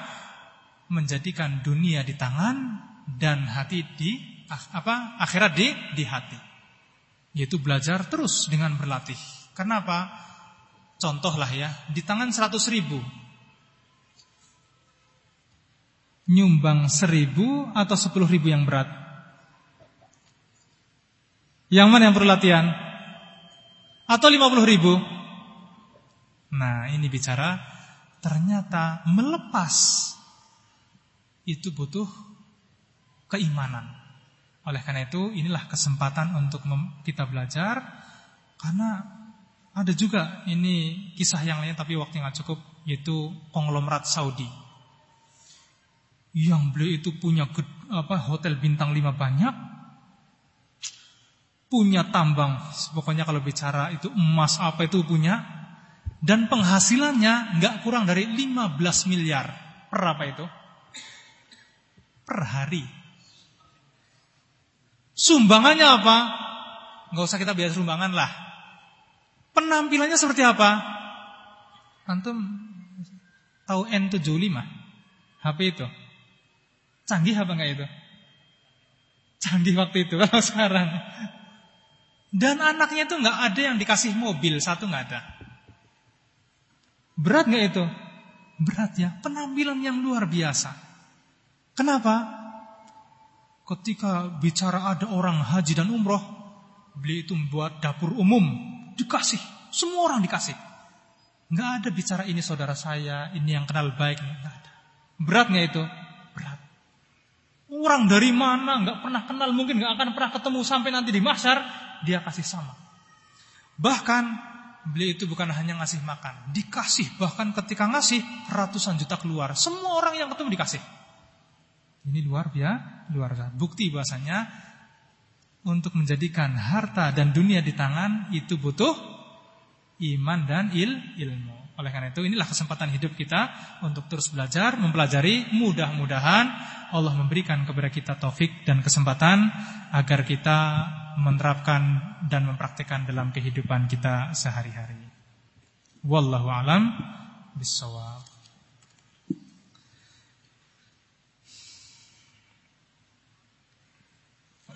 menjadikan dunia di tangan dan hati di apa akhirat di di hati. Yaitu belajar terus dengan berlatih. Kenapa? Contohlah ya, di tangan 100 ribu Nyumbang seribu atau sepuluh ribu yang berat Yang mana yang perlu latihan? Atau lima puluh ribu Nah ini bicara Ternyata melepas itu butuh keimanan. Oleh karena itu inilah kesempatan untuk kita belajar karena ada juga ini kisah yang lain tapi waktu nggak cukup yaitu konglomerat Saudi. Yang beliau itu punya apa hotel bintang lima banyak, punya tambang, pokoknya kalau bicara itu emas apa itu punya, dan penghasilannya nggak kurang dari 15 miliar per apa itu? Per hari. Sumbangannya apa? Gak usah kita biasa sumbangan lah. penampilannya seperti apa? Antum tahu N75 HP itu? Canggih apa enggak itu? Canggih waktu itu kalau sekarang. Dan anaknya itu enggak ada yang dikasih mobil, satu enggak ada. Berat enggak itu? Berat ya, penampilan yang luar biasa. Kenapa? Ketika bicara ada orang haji dan umroh, beli itu membuat dapur umum, dikasih, semua orang dikasih. Nggak ada bicara ini saudara saya, ini yang kenal baik, nggak ada. Berat itu? Berat. Orang dari mana nggak pernah kenal, mungkin nggak akan pernah ketemu sampai nanti di mahsyar, dia kasih sama. Bahkan beli itu bukan hanya ngasih makan, dikasih bahkan ketika ngasih ratusan juta keluar, semua orang yang ketemu dikasih. Ini luar biasa, luar biasa. Bukti bahasanya untuk menjadikan harta dan dunia di tangan itu butuh iman dan il ilmu. Oleh karena itu inilah kesempatan hidup kita untuk terus belajar, mempelajari. Mudah-mudahan Allah memberikan kepada kita taufik dan kesempatan agar kita menerapkan dan mempraktikkan dalam kehidupan kita sehari-hari. Wallahu alam bisawab.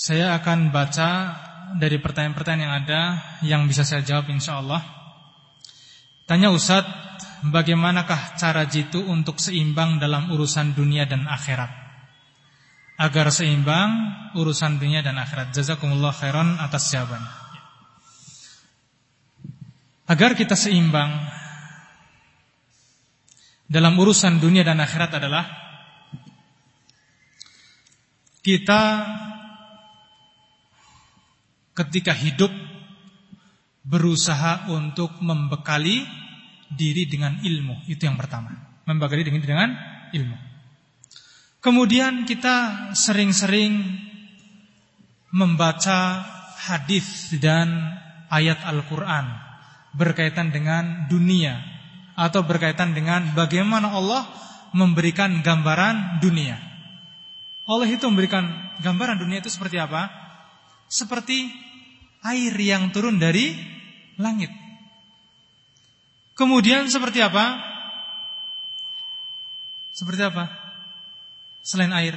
Saya akan baca dari pertanyaan-pertanyaan yang ada yang bisa saya jawab insya Allah. Tanya Ustadz, bagaimanakah cara jitu untuk seimbang dalam urusan dunia dan akhirat? Agar seimbang urusan dunia dan akhirat. Jazakumullah khairan atas jawaban. Agar kita seimbang dalam urusan dunia dan akhirat adalah kita ketika hidup berusaha untuk membekali diri dengan ilmu. Itu yang pertama. Membekali diri dengan ilmu. Kemudian kita sering-sering membaca hadis dan ayat Al-Quran berkaitan dengan dunia atau berkaitan dengan bagaimana Allah memberikan gambaran dunia. Allah itu memberikan gambaran dunia itu seperti apa? Seperti air yang turun dari langit. Kemudian seperti apa? Seperti apa? Selain air.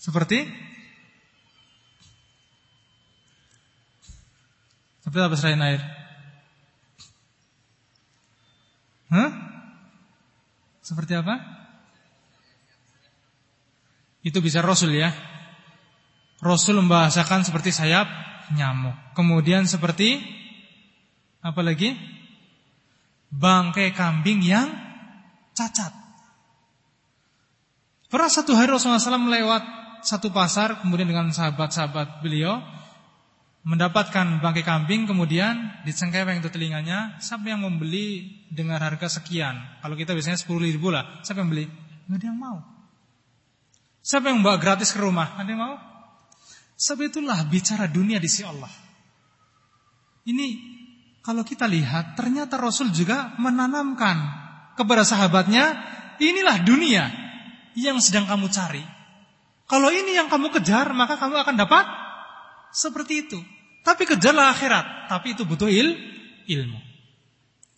Seperti Seperti apa selain air? Hah? Seperti apa? Itu bisa Rasul ya. Rasul membahasakan seperti sayap nyamuk. Kemudian seperti apa lagi? Bangkai kambing yang cacat. Pernah satu hari Rasulullah SAW melewat satu pasar kemudian dengan sahabat-sahabat beliau mendapatkan bangkai kambing kemudian dicengkeweng itu telinganya siapa yang membeli dengan harga sekian kalau kita biasanya 10 ribu lah siapa yang beli nggak ada yang mau Siapa yang bawa gratis ke rumah? Ada yang mau? Sebab itulah bicara dunia di sisi Allah. Ini kalau kita lihat ternyata Rasul juga menanamkan kepada sahabatnya, inilah dunia yang sedang kamu cari. Kalau ini yang kamu kejar, maka kamu akan dapat seperti itu. Tapi kejarlah akhirat, tapi itu butuh il, ilmu.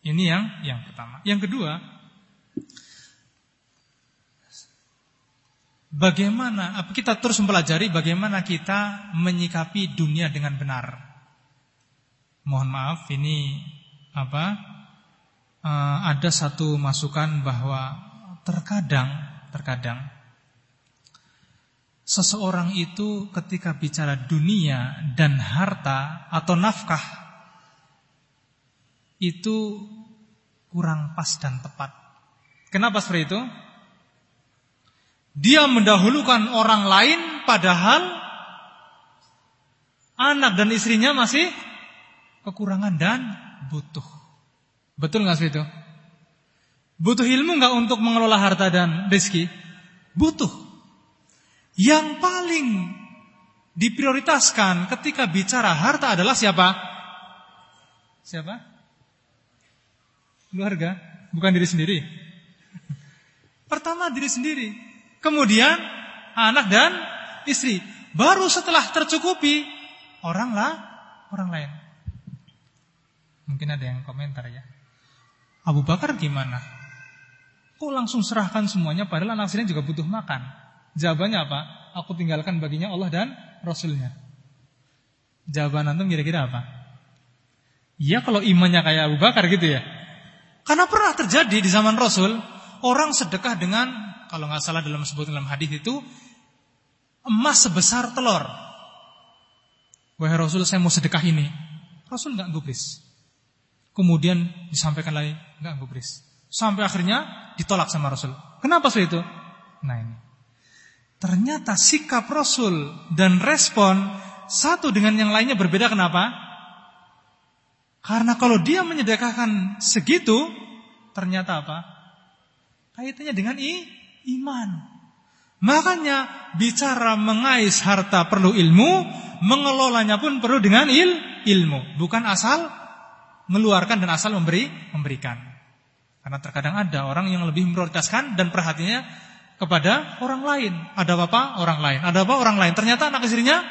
Ini yang yang pertama. Yang kedua, Bagaimana kita terus mempelajari bagaimana kita menyikapi dunia dengan benar. Mohon maaf ini apa? Uh, ada satu masukan bahwa terkadang terkadang seseorang itu ketika bicara dunia dan harta atau nafkah itu kurang pas dan tepat. Kenapa seperti itu? Dia mendahulukan orang lain padahal anak dan istrinya masih kekurangan dan butuh. Betul nggak itu? Butuh ilmu nggak untuk mengelola harta dan rezeki? Butuh. Yang paling diprioritaskan ketika bicara harta adalah siapa? Siapa? Keluarga, bukan diri sendiri. Pertama diri sendiri, kemudian anak dan istri. Baru setelah tercukupi orang lah, orang lain. Mungkin ada yang komentar ya. Abu Bakar gimana? Kok langsung serahkan semuanya padahal anak istrinya juga butuh makan? Jawabannya apa? Aku tinggalkan baginya Allah dan Rasulnya. Jawaban antum kira-kira apa? Ya kalau imannya kayak Abu Bakar gitu ya. Karena pernah terjadi di zaman Rasul orang sedekah dengan kalau nggak salah dalam sebut dalam hadis itu emas sebesar telur. Wahai Rasul, saya mau sedekah ini. Rasul nggak gubris. Kemudian disampaikan lagi nggak gubris. Sampai akhirnya ditolak sama Rasul. Kenapa sih itu? Nah ini. Ternyata sikap Rasul dan respon satu dengan yang lainnya berbeda kenapa? Karena kalau dia menyedekahkan segitu, ternyata apa? Kaitannya dengan i, iman. Makanya bicara mengais harta perlu ilmu, mengelolanya pun perlu dengan il, ilmu, bukan asal mengeluarkan dan asal memberi memberikan. Karena terkadang ada orang yang lebih memprioritaskan dan perhatiannya kepada orang lain. Ada apa? Orang lain. Ada apa? Orang lain. Ternyata anak istrinya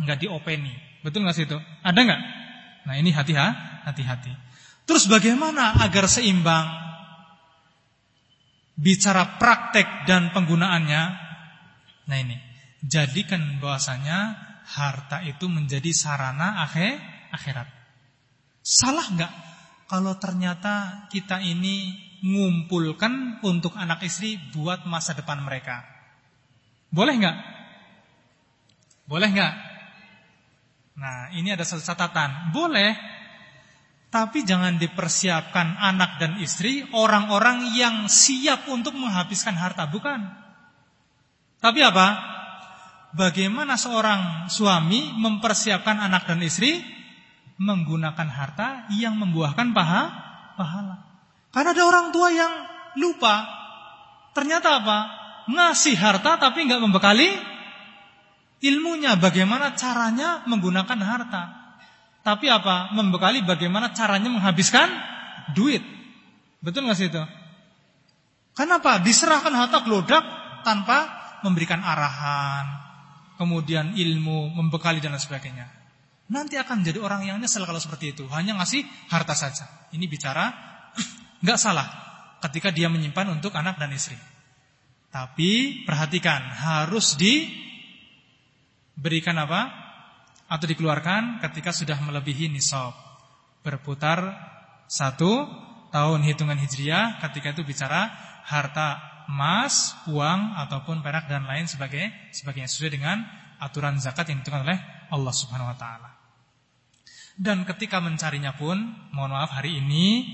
nggak diopeni. Betul nggak sih itu? Ada nggak? Nah ini hati-hati. Terus bagaimana agar seimbang bicara praktek dan penggunaannya, nah ini, jadikan bahwasanya harta itu menjadi sarana akhir, akhirat. Salah nggak kalau ternyata kita ini ngumpulkan untuk anak istri buat masa depan mereka? Boleh nggak? Boleh nggak? Nah, ini ada satu catatan. Boleh, tapi jangan dipersiapkan anak dan istri orang-orang yang siap untuk menghabiskan harta, bukan. Tapi apa? Bagaimana seorang suami mempersiapkan anak dan istri menggunakan harta yang membuahkan paha, pahala. Karena ada orang tua yang lupa. Ternyata apa? Ngasih harta tapi nggak membekali ilmunya bagaimana caranya menggunakan harta. Tapi apa? Membekali bagaimana caranya menghabiskan duit. Betul nggak sih itu? Kenapa? Diserahkan harta gelodak tanpa memberikan arahan, kemudian ilmu, membekali dan sebagainya. Nanti akan jadi orang yang nyesel kalau seperti itu. Hanya ngasih harta saja. Ini bicara nggak salah ketika dia menyimpan untuk anak dan istri. Tapi perhatikan harus diberikan apa? Atau dikeluarkan ketika sudah melebihi nisab. Berputar satu tahun hitungan hijriah ketika itu bicara harta emas, uang ataupun perak dan lain sebagai sebagainya sesuai dengan aturan zakat yang ditentukan oleh Allah Subhanahu wa taala. Dan ketika mencarinya pun, mohon maaf hari ini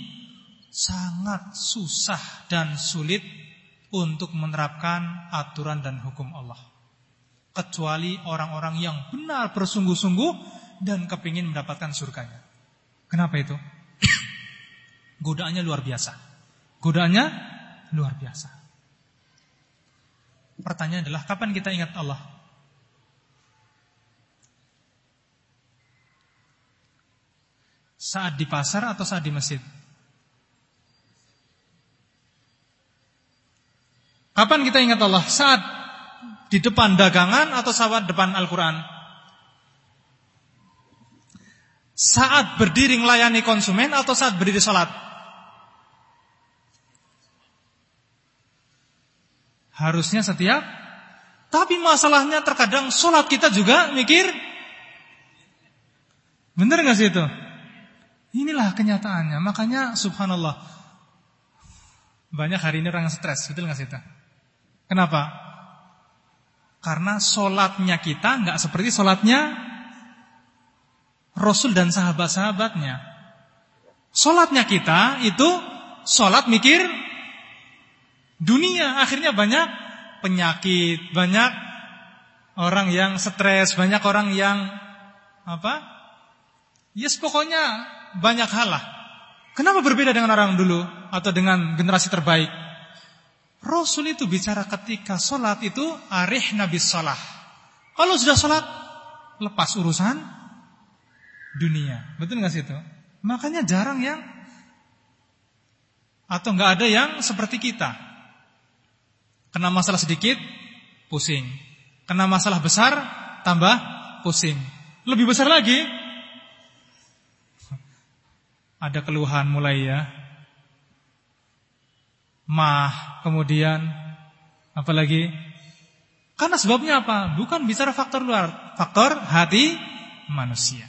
sangat susah dan sulit untuk menerapkan aturan dan hukum Allah kecuali orang-orang yang benar bersungguh-sungguh dan kepingin mendapatkan surganya. Kenapa itu? Godaannya luar biasa. Godaannya luar biasa. Pertanyaan adalah kapan kita ingat Allah? Saat di pasar atau saat di masjid? Kapan kita ingat Allah? Saat di depan dagangan atau saat depan Al-Quran? Saat berdiri melayani konsumen atau saat berdiri sholat? Harusnya setiap Tapi masalahnya terkadang sholat kita juga mikir Benar gak sih itu? Inilah kenyataannya Makanya subhanallah Banyak hari ini orang stres Betul gak sih itu? Kenapa? Karena solatnya kita nggak seperti solatnya Rasul dan sahabat-sahabatnya. Solatnya kita itu solat mikir dunia. Akhirnya banyak penyakit, banyak orang yang stres, banyak orang yang apa? Yes, pokoknya banyak hal lah. Kenapa berbeda dengan orang dulu atau dengan generasi terbaik? Rasul itu bicara ketika sholat itu arih nabi sholat. Kalau sudah sholat, lepas urusan dunia. Betul nggak sih itu? Makanya jarang yang atau nggak ada yang seperti kita. Kena masalah sedikit, pusing. Kena masalah besar, tambah pusing. Lebih besar lagi, ada keluhan mulai ya. Mah, kemudian apalagi? Karena sebabnya apa? Bukan bicara faktor luar, faktor hati manusia.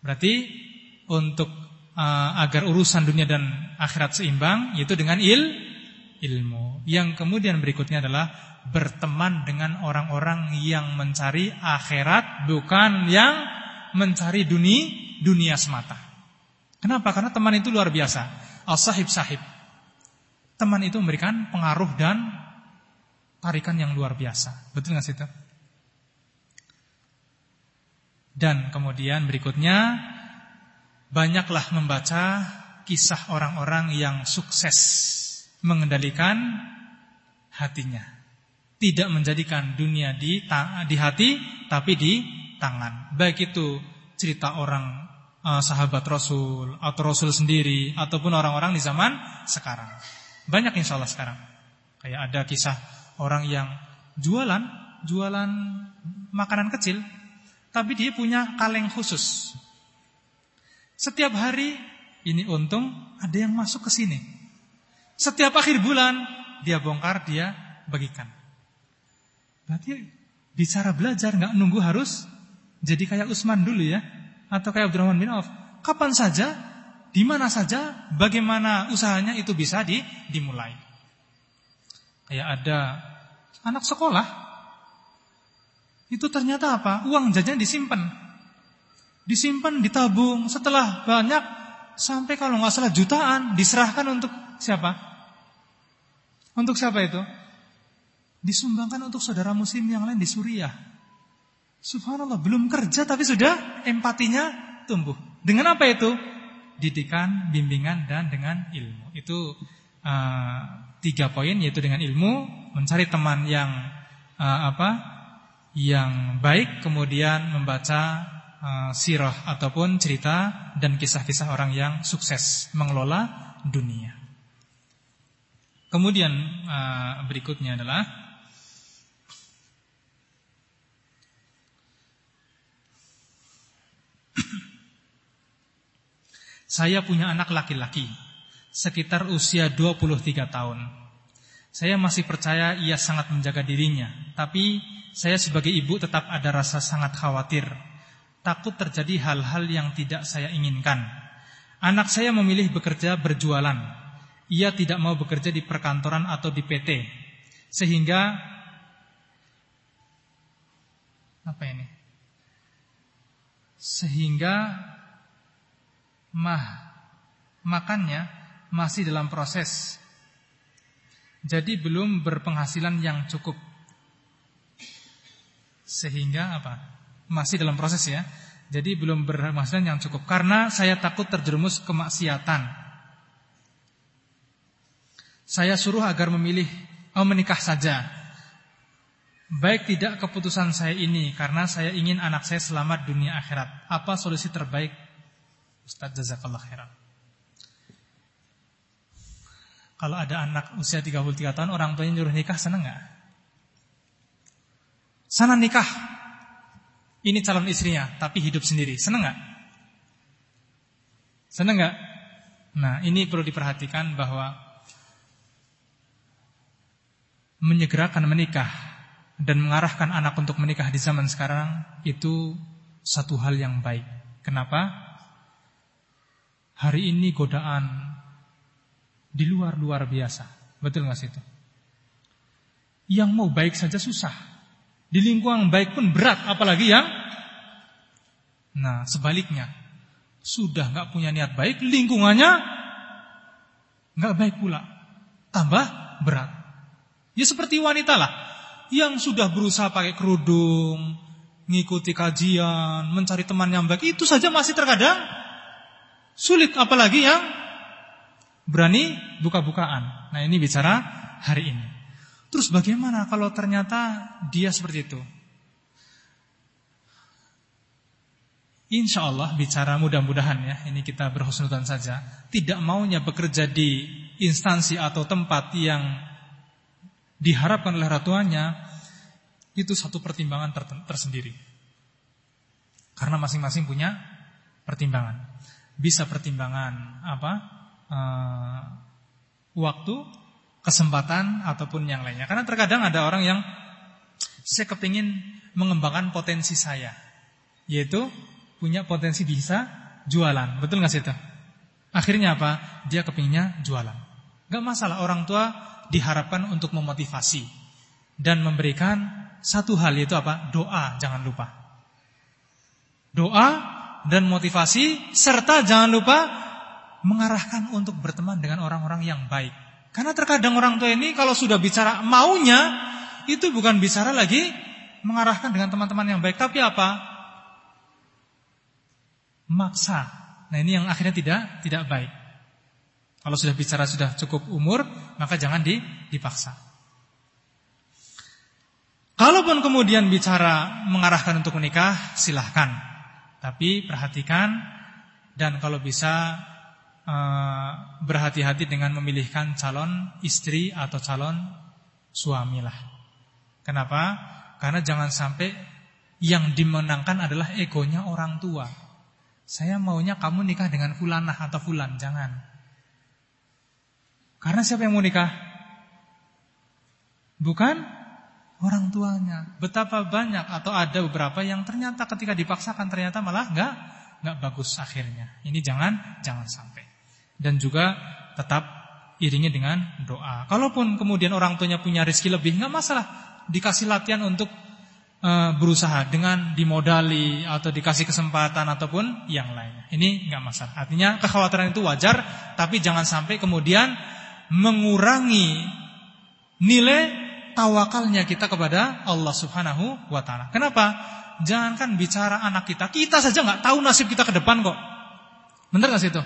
Berarti untuk uh, agar urusan dunia dan akhirat seimbang yaitu dengan il ilmu. Yang kemudian berikutnya adalah berteman dengan orang-orang yang mencari akhirat bukan yang mencari dunia dunia semata. Kenapa? Karena teman itu luar biasa. Al-sahib sahib. Teman itu memberikan pengaruh dan tarikan yang luar biasa. Betul nggak sih itu? Dan kemudian berikutnya banyaklah membaca kisah orang-orang yang sukses mengendalikan hatinya. Tidak menjadikan dunia di di hati tapi di tangan. Baik itu cerita orang uh, sahabat Rasul atau Rasul sendiri ataupun orang-orang di zaman sekarang. Banyak insya Allah sekarang. Kayak ada kisah orang yang jualan, jualan makanan kecil, tapi dia punya kaleng khusus. Setiap hari ini untung ada yang masuk ke sini. Setiap akhir bulan dia bongkar, dia bagikan. Berarti bicara belajar nggak nunggu harus jadi kayak Utsman dulu ya atau kayak Abdurrahman bin Auf. Kapan saja, di mana saja, bagaimana usahanya itu bisa di, dimulai. Kayak ada anak sekolah itu ternyata apa? Uang jajan disimpan disimpan, ditabung, setelah banyak sampai kalau nggak salah jutaan diserahkan untuk siapa? Untuk siapa itu? Disumbangkan untuk saudara muslim yang lain di Suriah. Subhanallah, belum kerja tapi sudah empatinya tumbuh. Dengan apa itu? Didikan, bimbingan dan dengan ilmu. Itu uh, tiga poin yaitu dengan ilmu, mencari teman yang uh, apa? Yang baik, kemudian membaca uh, sirah ataupun cerita dan kisah-kisah orang yang sukses mengelola dunia. Kemudian uh, berikutnya adalah Saya punya anak laki-laki sekitar usia 23 tahun. Saya masih percaya ia sangat menjaga dirinya, tapi saya sebagai ibu tetap ada rasa sangat khawatir takut terjadi hal-hal yang tidak saya inginkan. Anak saya memilih bekerja berjualan. Ia tidak mau bekerja di perkantoran atau di PT. Sehingga apa ini? Sehingga mah makannya masih dalam proses. Jadi belum berpenghasilan yang cukup. Sehingga apa? masih dalam proses ya. Jadi belum bermaksud yang cukup karena saya takut terjerumus kemaksiatan. Saya suruh agar memilih oh, menikah saja. Baik tidak keputusan saya ini karena saya ingin anak saya selamat dunia akhirat. Apa solusi terbaik? Ustaz jazakallah khairan. Kalau ada anak usia 33 tahun orang tuanya nyuruh nikah senang nggak? Sana nikah ini calon istrinya, tapi hidup sendiri. Senang nggak? Senang nggak? Nah, ini perlu diperhatikan bahwa menyegerakan menikah dan mengarahkan anak untuk menikah di zaman sekarang itu satu hal yang baik. Kenapa? Hari ini godaan di luar luar biasa. Betul nggak itu? Yang mau baik saja susah. Di lingkungan baik pun berat, apalagi yang Nah, sebaliknya sudah nggak punya niat baik, lingkungannya nggak baik pula, tambah berat. Ya seperti wanita lah yang sudah berusaha pakai kerudung, ngikuti kajian, mencari teman yang baik, itu saja masih terkadang sulit apalagi yang berani buka-bukaan. Nah, ini bicara hari ini. Terus bagaimana kalau ternyata dia seperti itu? Insya Allah bicara mudah-mudahan ya, ini kita berhusnudan saja. Tidak maunya bekerja di instansi atau tempat yang diharapkan oleh ratuannya itu satu pertimbangan tersendiri. Karena masing-masing punya pertimbangan. Bisa pertimbangan apa? E, waktu, kesempatan ataupun yang lainnya. Karena terkadang ada orang yang saya kepingin mengembangkan potensi saya, yaitu punya potensi bisa jualan. Betul nggak sih itu? Akhirnya apa? Dia kepingnya jualan. Gak masalah orang tua diharapkan untuk memotivasi dan memberikan satu hal yaitu apa? Doa, jangan lupa. Doa dan motivasi serta jangan lupa mengarahkan untuk berteman dengan orang-orang yang baik. Karena terkadang orang tua ini kalau sudah bicara maunya itu bukan bicara lagi mengarahkan dengan teman-teman yang baik tapi apa? maksa. Nah ini yang akhirnya tidak tidak baik. Kalau sudah bicara sudah cukup umur, maka jangan dipaksa. Kalaupun kemudian bicara mengarahkan untuk menikah, silahkan. Tapi perhatikan dan kalau bisa uh, berhati-hati dengan memilihkan calon istri atau calon suami lah. Kenapa? Karena jangan sampai yang dimenangkan adalah egonya orang tua. Saya maunya kamu nikah dengan fulanah atau fulan, jangan. Karena siapa yang mau nikah? Bukan orang tuanya. Betapa banyak atau ada beberapa yang ternyata ketika dipaksakan ternyata malah nggak nggak bagus akhirnya. Ini jangan jangan sampai. Dan juga tetap iringi dengan doa. Kalaupun kemudian orang tuanya punya rezeki lebih nggak masalah, dikasih latihan untuk Eh, berusaha dengan dimodali atau dikasih kesempatan ataupun yang lainnya. Ini nggak masalah. Artinya kekhawatiran itu wajar, tapi jangan sampai kemudian mengurangi nilai tawakalnya kita kepada Allah Subhanahu wa taala. Kenapa? Jangankan bicara anak kita, kita saja nggak tahu nasib kita ke depan kok. Benar nggak sih itu?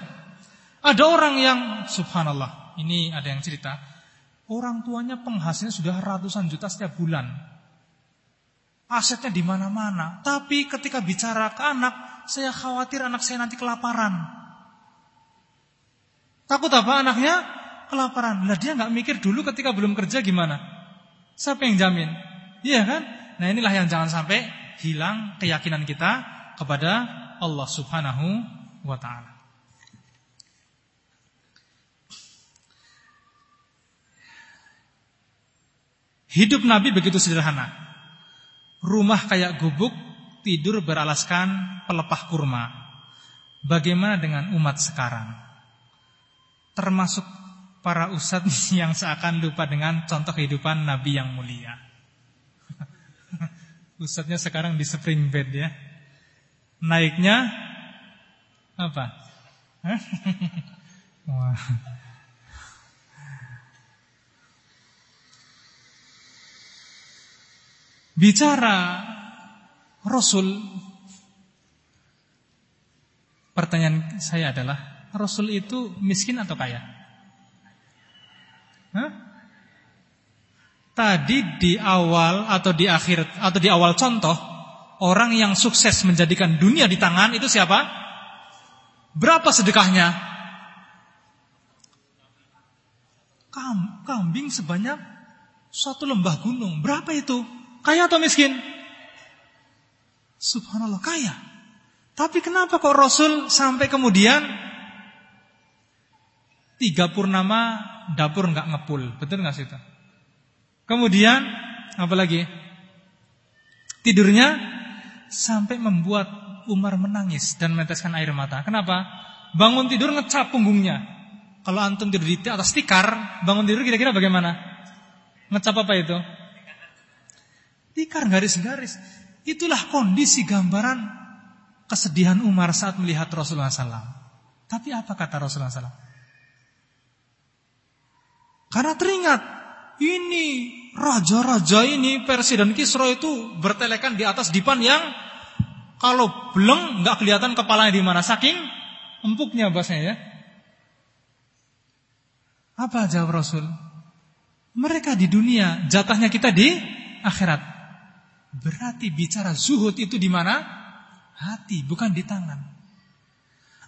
Ada orang yang subhanallah, ini ada yang cerita, orang tuanya penghasilnya sudah ratusan juta setiap bulan. Asetnya di mana-mana. Tapi ketika bicara ke anak, saya khawatir anak saya nanti kelaparan. Takut apa anaknya? Kelaparan. Lah dia nggak mikir dulu ketika belum kerja gimana? Siapa yang jamin? Iya kan? Nah inilah yang jangan sampai hilang keyakinan kita kepada Allah Subhanahu wa taala. Hidup Nabi begitu sederhana. Rumah kayak gubuk, tidur beralaskan pelepah kurma. Bagaimana dengan umat sekarang? Termasuk para ustadz yang seakan lupa dengan contoh kehidupan Nabi yang mulia. Ustadznya sekarang di spring bed ya. Naiknya apa? Wah. Bicara Rasul Pertanyaan saya adalah Rasul itu miskin atau kaya? Tadi di awal atau di akhir Atau di awal contoh Orang yang sukses menjadikan dunia di tangan Itu siapa? Berapa sedekahnya? Kambing sebanyak Suatu lembah gunung Berapa itu? Kaya atau miskin? Subhanallah kaya. Tapi kenapa kok Rasul sampai kemudian tiga purnama dapur nggak ngepul, betul nggak sih itu? Kemudian apa lagi? Tidurnya sampai membuat Umar menangis dan meneteskan air mata. Kenapa? Bangun tidur ngecap punggungnya. Kalau antum tidur di atas tikar, bangun tidur kira-kira bagaimana? Ngecap apa itu? Tikar garis-garis. Itulah kondisi gambaran kesedihan Umar saat melihat Rasulullah SAW. Tapi apa kata Rasulullah SAW? Karena teringat ini raja-raja ini Persia dan itu bertelekan di atas dipan yang kalau belum nggak kelihatan kepalanya di mana saking empuknya bahasanya ya. Apa jawab Rasul? Mereka di dunia, jatahnya kita di akhirat. Berarti bicara zuhud itu di mana? Hati, bukan di tangan.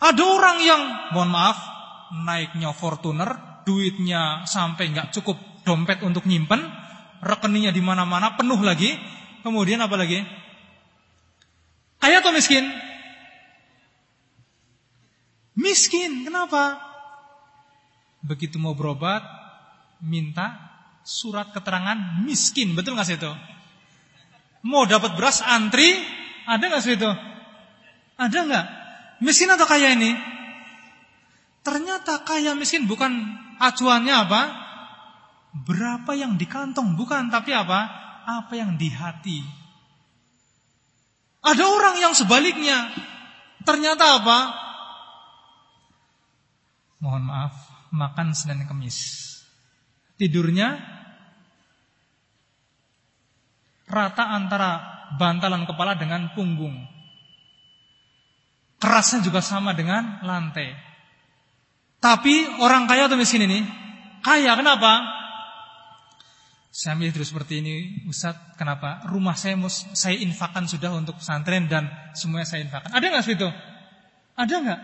Ada orang yang, mohon maaf, naiknya Fortuner, duitnya sampai nggak cukup dompet untuk nyimpen, rekeningnya di mana-mana penuh lagi. Kemudian apa lagi? Kaya atau miskin? Miskin, kenapa? Begitu mau berobat, minta surat keterangan miskin, betul nggak sih itu? Mau dapat beras antri, ada nggak sih itu? Ada nggak? Miskin atau kaya ini? Ternyata kaya miskin bukan acuannya apa? Berapa yang di kantong bukan, tapi apa? Apa yang di hati. Ada orang yang sebaliknya. Ternyata apa? Mohon maaf, makan Senin Kemis. Tidurnya rata antara bantalan kepala dengan punggung. Kerasnya juga sama dengan lantai. Tapi orang kaya atau miskin ini? Kaya, kenapa? Saya milih terus seperti ini Ustaz, kenapa? Rumah saya mus, saya infakkan sudah untuk pesantren dan semuanya saya infakkan. Ada nggak itu? Ada nggak?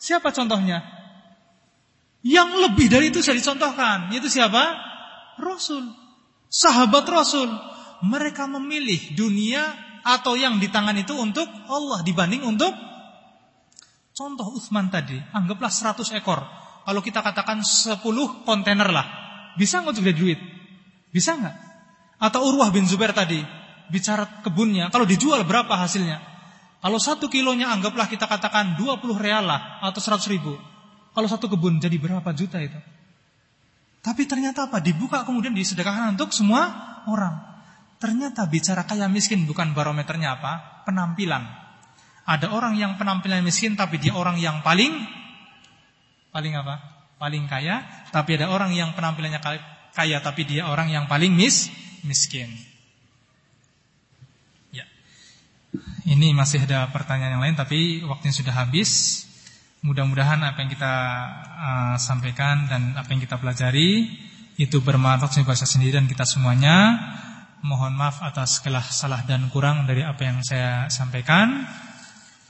Siapa contohnya? Yang lebih dari itu saya dicontohkan, yaitu siapa? Rasul. Sahabat Rasul. Mereka memilih dunia atau yang di tangan itu untuk Allah dibanding untuk contoh Utsman tadi. Anggaplah 100 ekor. Kalau kita katakan 10 kontainer lah. Bisa nggak untuk duit? Bisa nggak? Atau Urwah bin Zubair tadi bicara kebunnya, kalau dijual berapa hasilnya? Kalau satu kilonya anggaplah kita katakan 20 real lah atau 100 ribu. Kalau satu kebun jadi berapa juta itu? Tapi ternyata apa? Dibuka kemudian disedekahkan untuk semua orang. Ternyata bicara kaya miskin bukan barometernya apa? Penampilan. Ada orang yang penampilan miskin tapi dia orang yang paling paling apa? Paling kaya, tapi ada orang yang penampilannya kaya tapi dia orang yang paling mis miskin. Ya. Ini masih ada pertanyaan yang lain tapi waktunya sudah habis. Mudah-mudahan apa yang kita uh, sampaikan dan apa yang kita pelajari itu bermanfaat bagi saya sendiri dan kita semuanya. Mohon maaf atas segala salah dan kurang dari apa yang saya sampaikan.